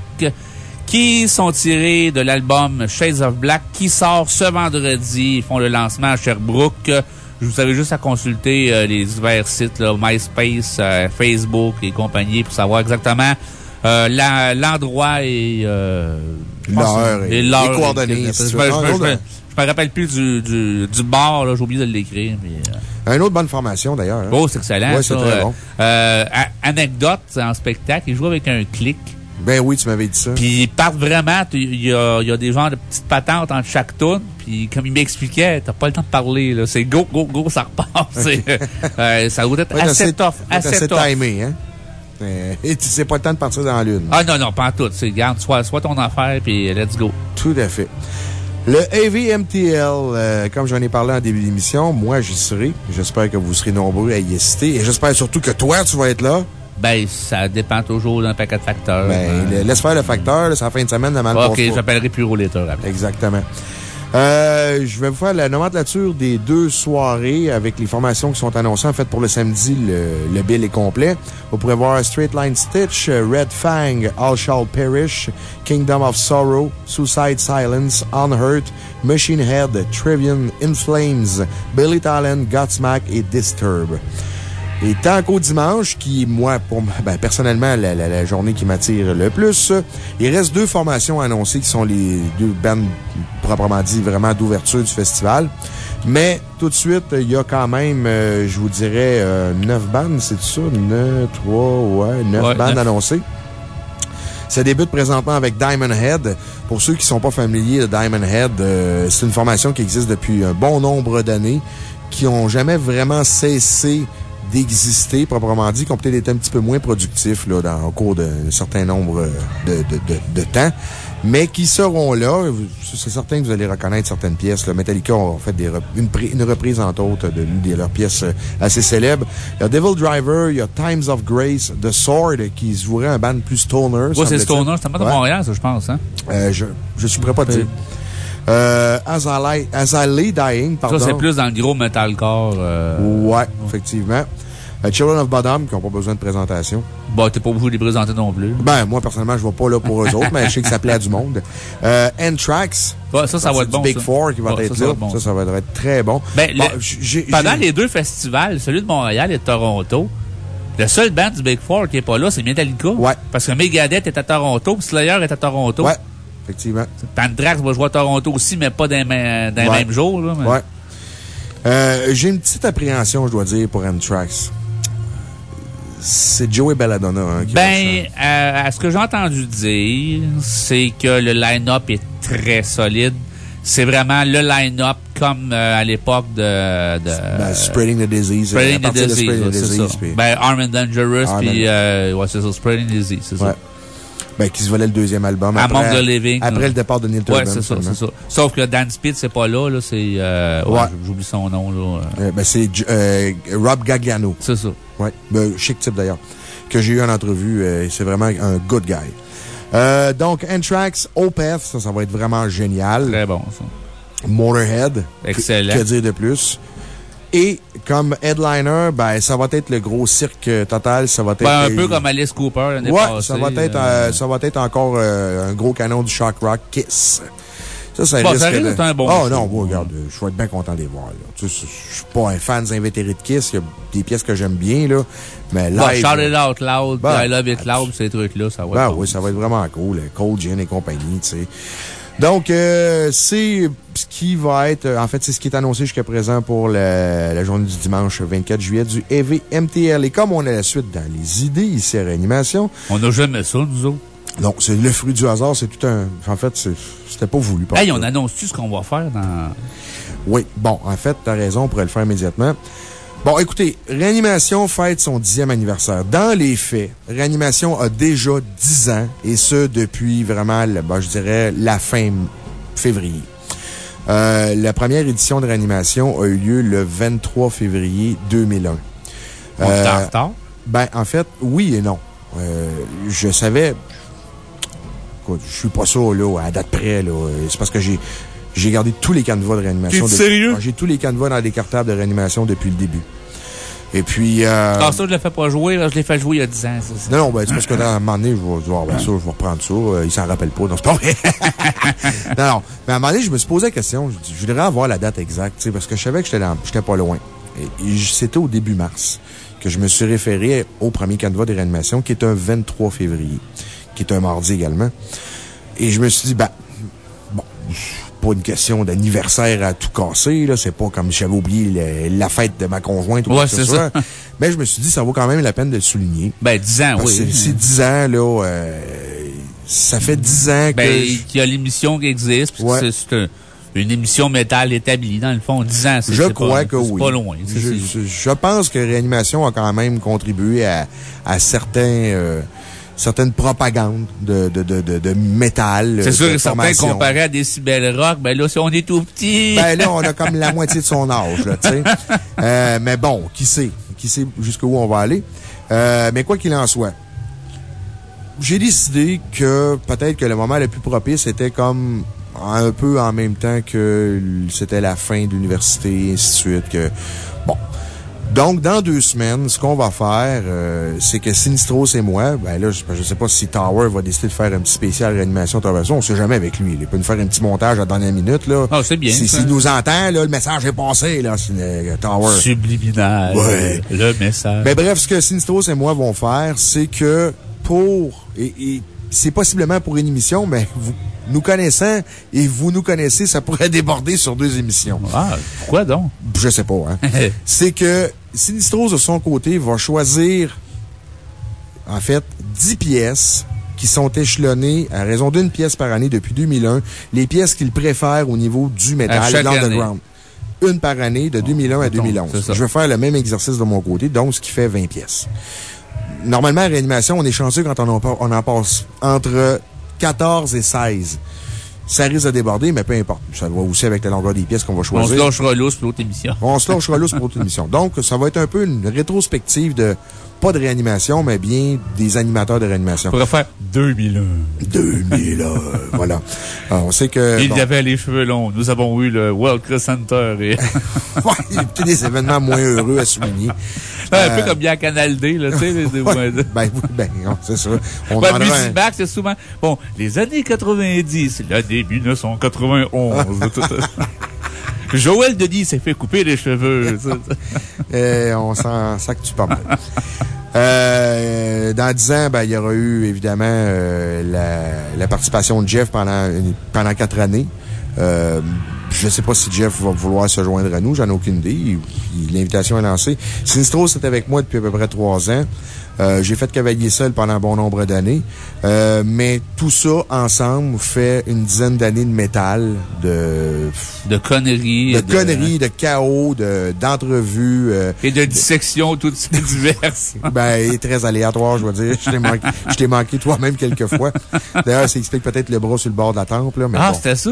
qui sont tirés de l'album Shades of Black qui sort ce vendredi. Ils font le lancement à Sherbrooke. Je vous avais juste à consulter euh, les divers sites, là, MySpace, euh, Facebook et compagnie pour savoir exactement euh, l'endroit et L'heure et les l'heure. coordonnées, c'est me- je me- rappelle plus du, du, du bar, là, j'ai oublié de l'écrire. euh, Une autre bonne formation, d'ailleurs. hein. Oh, c'est excellent. Ça. c'est très Euh, bon. euh, anecdote en spectacle, ils jouent avec un clic. Ben oui, tu m'avais dit ça. Puis ils partent vraiment. Il y a, il y a des genres de petites patentes entre chaque tune. Puis comme il m'expliquait, t'as pas le temps de parler. là. C'est go, go, go, ça repart. Euh, ça doit être Ouais, assez tough. faut être Assez assez tough. timé, hein? Et tu sais pas le temps de partir dans la lune. Ah non, non, pas en tout. Garde, soit, soit ton affaire, puis let's go. Tout à fait. Le AVMTL, euh, comme j'en ai parlé en début d'émission, moi, j'y serai. J'espère que vous serez nombreux à y assister. Et j'espère surtout que toi, tu vas être là. Ben, ça dépend toujours d'un paquet de facteurs. Ben, le- laisse faire le facteur, c'est la fin de semaine, la mal Ok, j'appellerai plus roulateur après. Exactement. Euh, je vais vous faire la nomenclature des deux soirées avec les formations qui sont annoncées. En fait, pour le samedi, le, le bill est complet. Vous pourrez voir Straight Line Stitch, Red Fang, All Shall Perish, Kingdom of Sorrow, Suicide Silence, Unhurt, Machine Head, Trivium, In Flames, Billy Talent, Godsmack et Disturb. Et tant qu'au dimanche, qui, moi, pour, ben, personnellement, la, la- la journée qui m'attire le plus, il reste deux formations annoncées qui sont les deux bandes, proprement dit, vraiment d'ouverture du festival. Mais, tout de suite, il y a quand même, euh, je vous dirais, euh, neuf bandes, c'est ça? Neuf, trois, ouais, neuf Ouais, bandes neuf. annoncées. Ça débute présentement avec Diamond Head. Pour ceux qui ne sont pas familiers de Diamond Head, euh, c'est une formation qui existe depuis un bon nombre d'années, qui n'ont jamais vraiment cessé d'exister, proprement dit, qui ont peut-être été un petit peu moins productifs là, dans, au cours d'un certain nombre de, de, de, de temps, mais qui seront là. C'est certain que vous allez reconnaître certaines pièces. là. Metallica ont fait des une, une reprise, entre autres, de l'une de leurs pièces euh, assez célèbres. Il y a Devil Driver, il y a Times of Grace, The Sword, qui se jouerait un band plus stoner. Ouais, c'est. Stoner. C'est un band de. Montréal, ça, je pense, hein? Euh, je, je suis prêt pas de dire. Euh, As I Lay, As I Lay Dying, pardon. Ça, c'est plus dans le gros metalcore. Euh... Ouais, effectivement. Euh, Children of Bodom, qui n'ont pas besoin de présentation. Bon, t'es pas obligé de les présenter non plus. Ben, moi, personnellement, je ne vais pas là pour eux autres, mais je sais que ça plaît à du monde. Euh, Anthrax. Ouais, ça, ça va être bon, Big ça. Four qui va Ouais, être ça, là. bon. Ça, ça va être très bon. Ben, Bon, le- pendant les deux festivals, celui de Montréal et de Toronto, le seul band du Big Four qui est pas là, c'est Metallica. Ouais. Parce que Megadeth est à Toronto, Slayer est à Toronto. Ouais, effectivement. Va jouer à Toronto aussi, mais pas dans les mêmes, dans Ouais. Là, mais- Ouais. Euh, j'ai une petite appréhension, je dois dire, pour Anthrax. C'est Joey Belladonna hein, qui Ben, euh, à ce que j'ai entendu dire, c'est que le line-up est très solide. C'est vraiment le line-up comme euh, à l'époque de, de Ben, Spreading the Disease. Spreading the Disease, Spreading the ouais, Disease, puis- Ben, Arm and Dangerous, Arm puis and- euh, ouais, c'est ça, Spreading the Disease, c'est Ouais. ça. Ben, qui se volait le deuxième album. Among après, the Living. Après là. le départ de Neil Ouais, c'est ça, c'est ça. Sauf que Dan Speed, c'est pas là, là, c'est, euh, ouais, Ouais. j'oublie son nom, là. Euh, ben, c'est euh, Rob Gagliano. C'est ça. Ouais. Ben, chic type d'ailleurs. Que j'ai eu en entrevue. c'est vraiment un good guy. Donc, Anthrax, Opeth, ça, ça va être vraiment génial. Très bon, ça. Motorhead. Excellent. Que, que dire de plus? Et comme headliner, ben, ça va être le gros cirque total. Ça va être. Ben, un peu comme Alice Cooper l'année Ouais, passée. ça va être, euh, euh, ça va être encore euh, un gros canon du shock rock Kiss. Ça, ça Bon, risque de- un bon Oh show. non, moi, regarde, je vais être bien content de les voir, là. Tu sais, je suis pas un fan invétéré de Kiss. Il y a des pièces que j'aime bien, là. Mais Bon, live. Shout It Out Loud, Ben, I Love It Loud, ces trucs-là, ça va Ben être bon. oui, ça va être vraiment cool. Cold Gin et compagnie, tu sais. Donc, euh, c'est ce qui va être, euh, en fait, c'est ce qui est annoncé jusqu'à présent pour la, la journée du dimanche 24 juillet du EVMTL. Et comme on a la suite dans les idées ici à Réanimation. On n'a jamais ça, nous autres. Non, c'est le fruit du hasard, c'est tout un. En fait, c'était pas voulu. Hey, on annonce-tu ce qu'on va faire dans. Oui, bon, en fait, t'as raison, on pourrait le faire immédiatement. Bon, écoutez, Réanimation fête son dixième anniversaire. Dans les faits, Réanimation a déjà 10 ans, et ce, depuis vraiment, ben, je dirais, la fin février. Euh, la première édition de Réanimation a eu lieu le 23 février 2001. On est en retard? Ben, en fait, oui et non. Euh, je savais. Je suis pas ça, là, à date près, là. C'est parce que j'ai. J'ai gardé tous les canevas de réanimation. T'es de- sérieux? Ah, J'ai tous les canevas dans les cartables de réanimation depuis le début. Et puis... euh, Ah, ça, je le fais pas jouer. Je l'ai fait jouer il y a 10 ans, ça, ça. non, non, ben, c'est parce que dans un moment donné, je vais dire, ben, ça, je vais reprendre ça. Euh, il s'en rappelle pas. Non, c'est pas vrai. non, non. Mais à un moment donné, je me suis posé la question. Je, dis, je voudrais avoir la date exacte, tu sais, parce que je savais que j'étais dans- j'étais pas loin. Et, c'était au début mars que je me suis référé au premier canevas de réanimation, qui est un 23 février, qui est un mardi également. Et je me suis dit, ben, bon, pas une question d'anniversaire à tout casser, là. C'est pas comme si j'avais oublié le- la fête de ma conjointe ou Ouais, c'est ça. Mais je me suis dit, ça vaut quand même la peine de le souligner. Ben, 10 ans, Parce oui. C'est c'est 10 ans, là. euh, ça fait 10 ans que. Ben, je- qu'il y a l'émission qui existe. Ouais. c'est- C'est un- une émission métal établie, dans le fond, 10 ans. c'est- Je crois pas- que oui. pas loin. Je, c'est- je- je pense que Réanimation a quand même contribué à, à certains, euh, certaines propagandes de, de, de, de, de métal. C'est sûr et certain, formation. comparé à des Cybelle Rock, ben là, si on est tout petit. Ben là, on a comme la moitié de son âge, là, tu sais. Euh, mais bon, qui sait? Qui sait jusqu'où on va aller? Euh, mais quoi qu'il en soit, j'ai décidé que peut-être que le moment le plus propice était comme un peu en même temps que c'était la fin de l'université, et ainsi de suite. Que. Donc, dans deux semaines, ce qu'on va faire, euh, c'est que Sinistros et moi, ben là, je, sais pas si Tower va décider de faire un petit spécial réanimation Traverso. On sait jamais avec lui. Il peut nous faire un petit montage à la dernière minute, là. Ah, c'est bien, Si-. S'il nous entend, là, le message est passé, là, c'est, euh, Tower. Subliminal. Ouais. Le message. Ben bref, ce que Sinistros et moi vont faire, c'est que pour, et, et c'est possiblement pour une émission, mais vous nous connaissant et vous nous connaissez, ça pourrait déborder sur deux émissions. Ah, pourquoi donc? Je sais pas, hein. c'est que Sinistros, de son côté, va choisir, en fait, 10 pièces qui sont échelonnées à raison d'une pièce par année depuis 2001, les pièces qu'il préfère au niveau du métal, l'underground. Une par année, de 2001 à mettons, 2011. c'est ça. Je vais faire le même exercice de mon côté, donc ce qui fait 20 pièces. Normalement, à réanimation, on est chanceux quand on en, pa- on en passe entre 14 et 16. Ça risque de déborder, mais peu importe. Ça va aussi avec la longueur des pièces qu'on va On se choisir. lâchera lousse pour l'autre émission. On se lâchera là pour l'autre émission. Donc, ça va être un peu une rétrospective de, pas de réanimation, mais bien des animateurs de réanimation. On pourrait faire 2001. 2001, voilà. Alors, on sait que. Il bon, y avait les cheveux longs. Nous avons eu le World Trade Center et. ouais, il y a peut-être des événements moins heureux à souligner. un Euh, peu comme bien Canal D, là, tu sais, ouais, ben, oui, ben, c'est ça. On Ben, un- c'est souvent, bon, les années 90, l'année 1991. Joël Denis s'est fait couper les cheveux. Euh, on s'en s'actue pas mal. Euh, dans 10 ans, ben, il y aura eu, évidemment, euh, la, la participation de Jeff pendant, pendant 4 années. Euh, je ne sais pas si Jeff va vouloir se joindre à nous, j'en ai aucune idée. L'invitation est lancée. Sinistros est avec moi depuis à peu près 3 ans. Euh, J'ai fait cavalier seul pendant bon nombre d'années. Euh, mais tout ça, ensemble, fait une dizaine d'années de métal, de... De conneries. De et de- conneries, de chaos, de- d'entrevues. euh, Et de dissections toutes diverses. ben, est très aléatoire, je dois dire. Je t'ai manqué, toi-même quelques fois. D'ailleurs, ça explique peut-être le bras sur le bord de la tempe, là. Mais Ah, bon. c'était ça?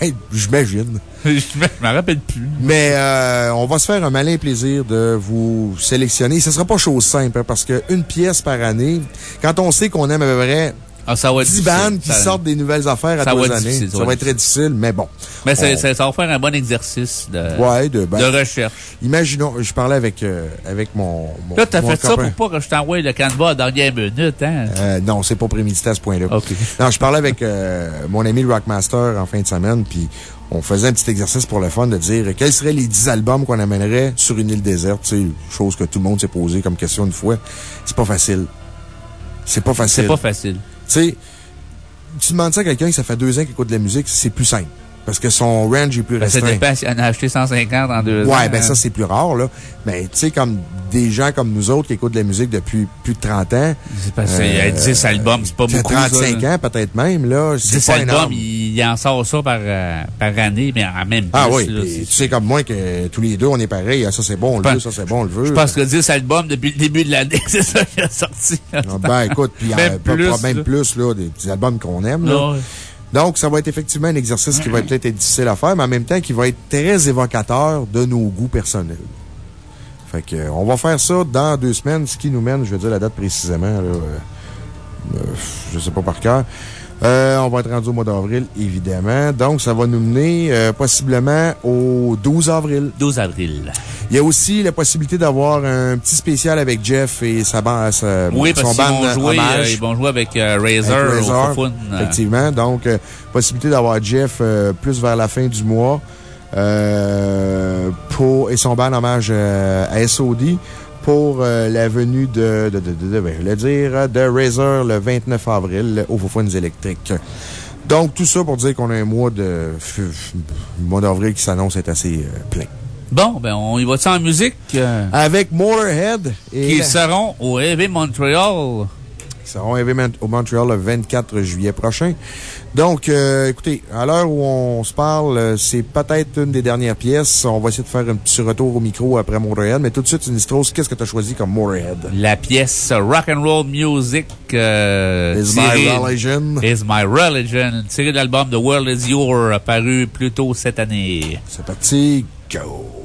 Ben, j'imagine. Je je me rappelle plus. Mais euh, on va se faire un malin plaisir de vous sélectionner. Ce sera pas chose simple, hein, parce qu'une pièce par année, quand on sait qu'on aime à peu près Ah, ça va être 10 difficile. bandes qui Ça- sortent des nouvelles affaires à ça trois années, ça va être très difficile, mais bon. Mais ça, On- ça, ça va faire un bon exercice de, Ouais, de, ben, de recherche. Imaginons, je parlais avec, euh, avec mon, mon Là, t'as fait ça pour pas que je t'envoie le canevas à dernière minute, hein? Euh, non, c'est pas prémédité à ce point-là. OK. Non, je parlais avec euh, mon ami le Rockmaster en fin de semaine, puis on faisait un petit exercice pour le fun de dire quels seraient les 10 albums qu'on amènerait sur une île déserte, tu sais, chose que tout le monde s'est posé comme question une fois. C'est pas facile. C'est pas facile. C'est pas facile. Tu sais, tu demandes ça à quelqu'un qui ça fait deux ans qu'il écoute de la musique, c'est plus simple. Parce que son range est plus Ben, ça restreint. dépend si on a acheté 150 en deux ans. Ouais, ben hein. ça, c'est plus rare, là. Mais, tu sais, comme des gens comme nous autres qui écoutent de la musique depuis plus de 30 ans. C'est parce qu'il y a 10 albums, c'est pas beaucoup, ça, 35 là. ans, peut-être même, là. 10 C'est pas albums, énorme. il, il en sort ça par, euh, par année, mais en même Ah plus, oui, là, tu sais comme moi que tous les deux, on est pareil. Ah, Ça, c'est bon, on le Ben, veut, ça, c'est bon, on le veut. Je pense que 10 albums depuis le début de l'année, c'est ça qui a sorti. Ah, Ben, écoute, puis Même euh, plus, pas même là. plus, là, des petits albums qu'on aime, là. Donc, ça va être effectivement un exercice qui va peut-être être difficile à faire, mais en même temps qui va être très évocateur de nos goûts personnels. Fait que, euh, on va faire ça dans deux semaines, ce qui nous mène, je vais dire la date précisément, là, euh, euh, je sais pas par cœur. Euh, on va être rendu au mois d'avril, évidemment. Donc, ça va nous mener euh, possiblement au 12 avril. 12 avril. Il y a aussi la possibilité d'avoir un petit spécial avec Jeff et sa bande, Oui, parce son qu'ils vont jouer, hommage. euh, ils vont jouer avec euh, Avec Razer, au Razor, euh. Effectivement. Donc, possibilité d'avoir Jeff euh, plus vers la fin du mois euh, pour, et son band hommage à SOD pour euh, la venue de, de, de, de- de- ben, je vais le dire, de Razer le 29 avril au Fofun électriques. Donc, tout ça pour dire qu'on a un mois de, mois d'avril qui s'annonce être assez euh, plein. Bon, ben, on y va-tu en musique? euh, Avec Motorhead et. qui seront au Heavy Montreal. Seront au Montréal le 24 juillet prochain. Donc, euh, écoutez, à l'heure où on se parle, euh, c'est peut-être une des dernières pièces. On va essayer de faire un petit retour au micro après Motorhead. Mais tout de suite, Sinistros, qu'est-ce que tu as choisi comme Motorhead? La pièce Rock and Roll Music. euh, Is My tirée- Religion. Is My Religion. Tiré de l'album The World Is Your, paru plus tôt cette année. C'est parti, go!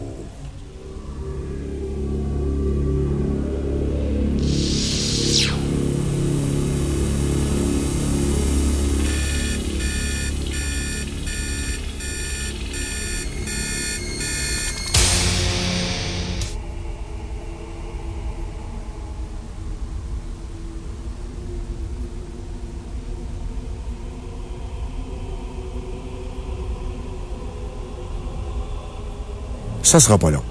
Ça sera pas long.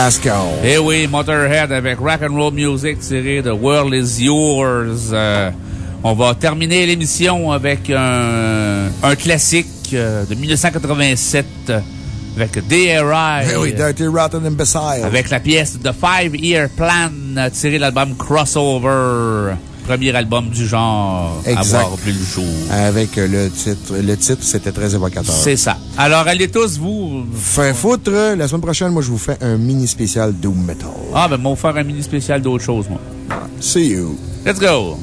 Glasgow. Eh oui, Motorhead avec Rock and Roll Music tiré de World is Yours. Euh, on va terminer l'émission avec un, un classique euh, de 1987 euh, avec DRI. Eh oui, Dirty Rotten Imbecile. Avec la pièce The Five Year Plan tirée de l'album Crossover. Premier album du genre à voir vu le jour. Avec euh, le titre. Le titre, c'était très évocateur. C'est ça. Alors, allez tous, vous. Fin foutre, la semaine prochaine, moi, je vous fais un mini spécial Doom Metal. Ah, ben, moi, on va faire un mini spécial d'autre chose, moi. See you. Let's go!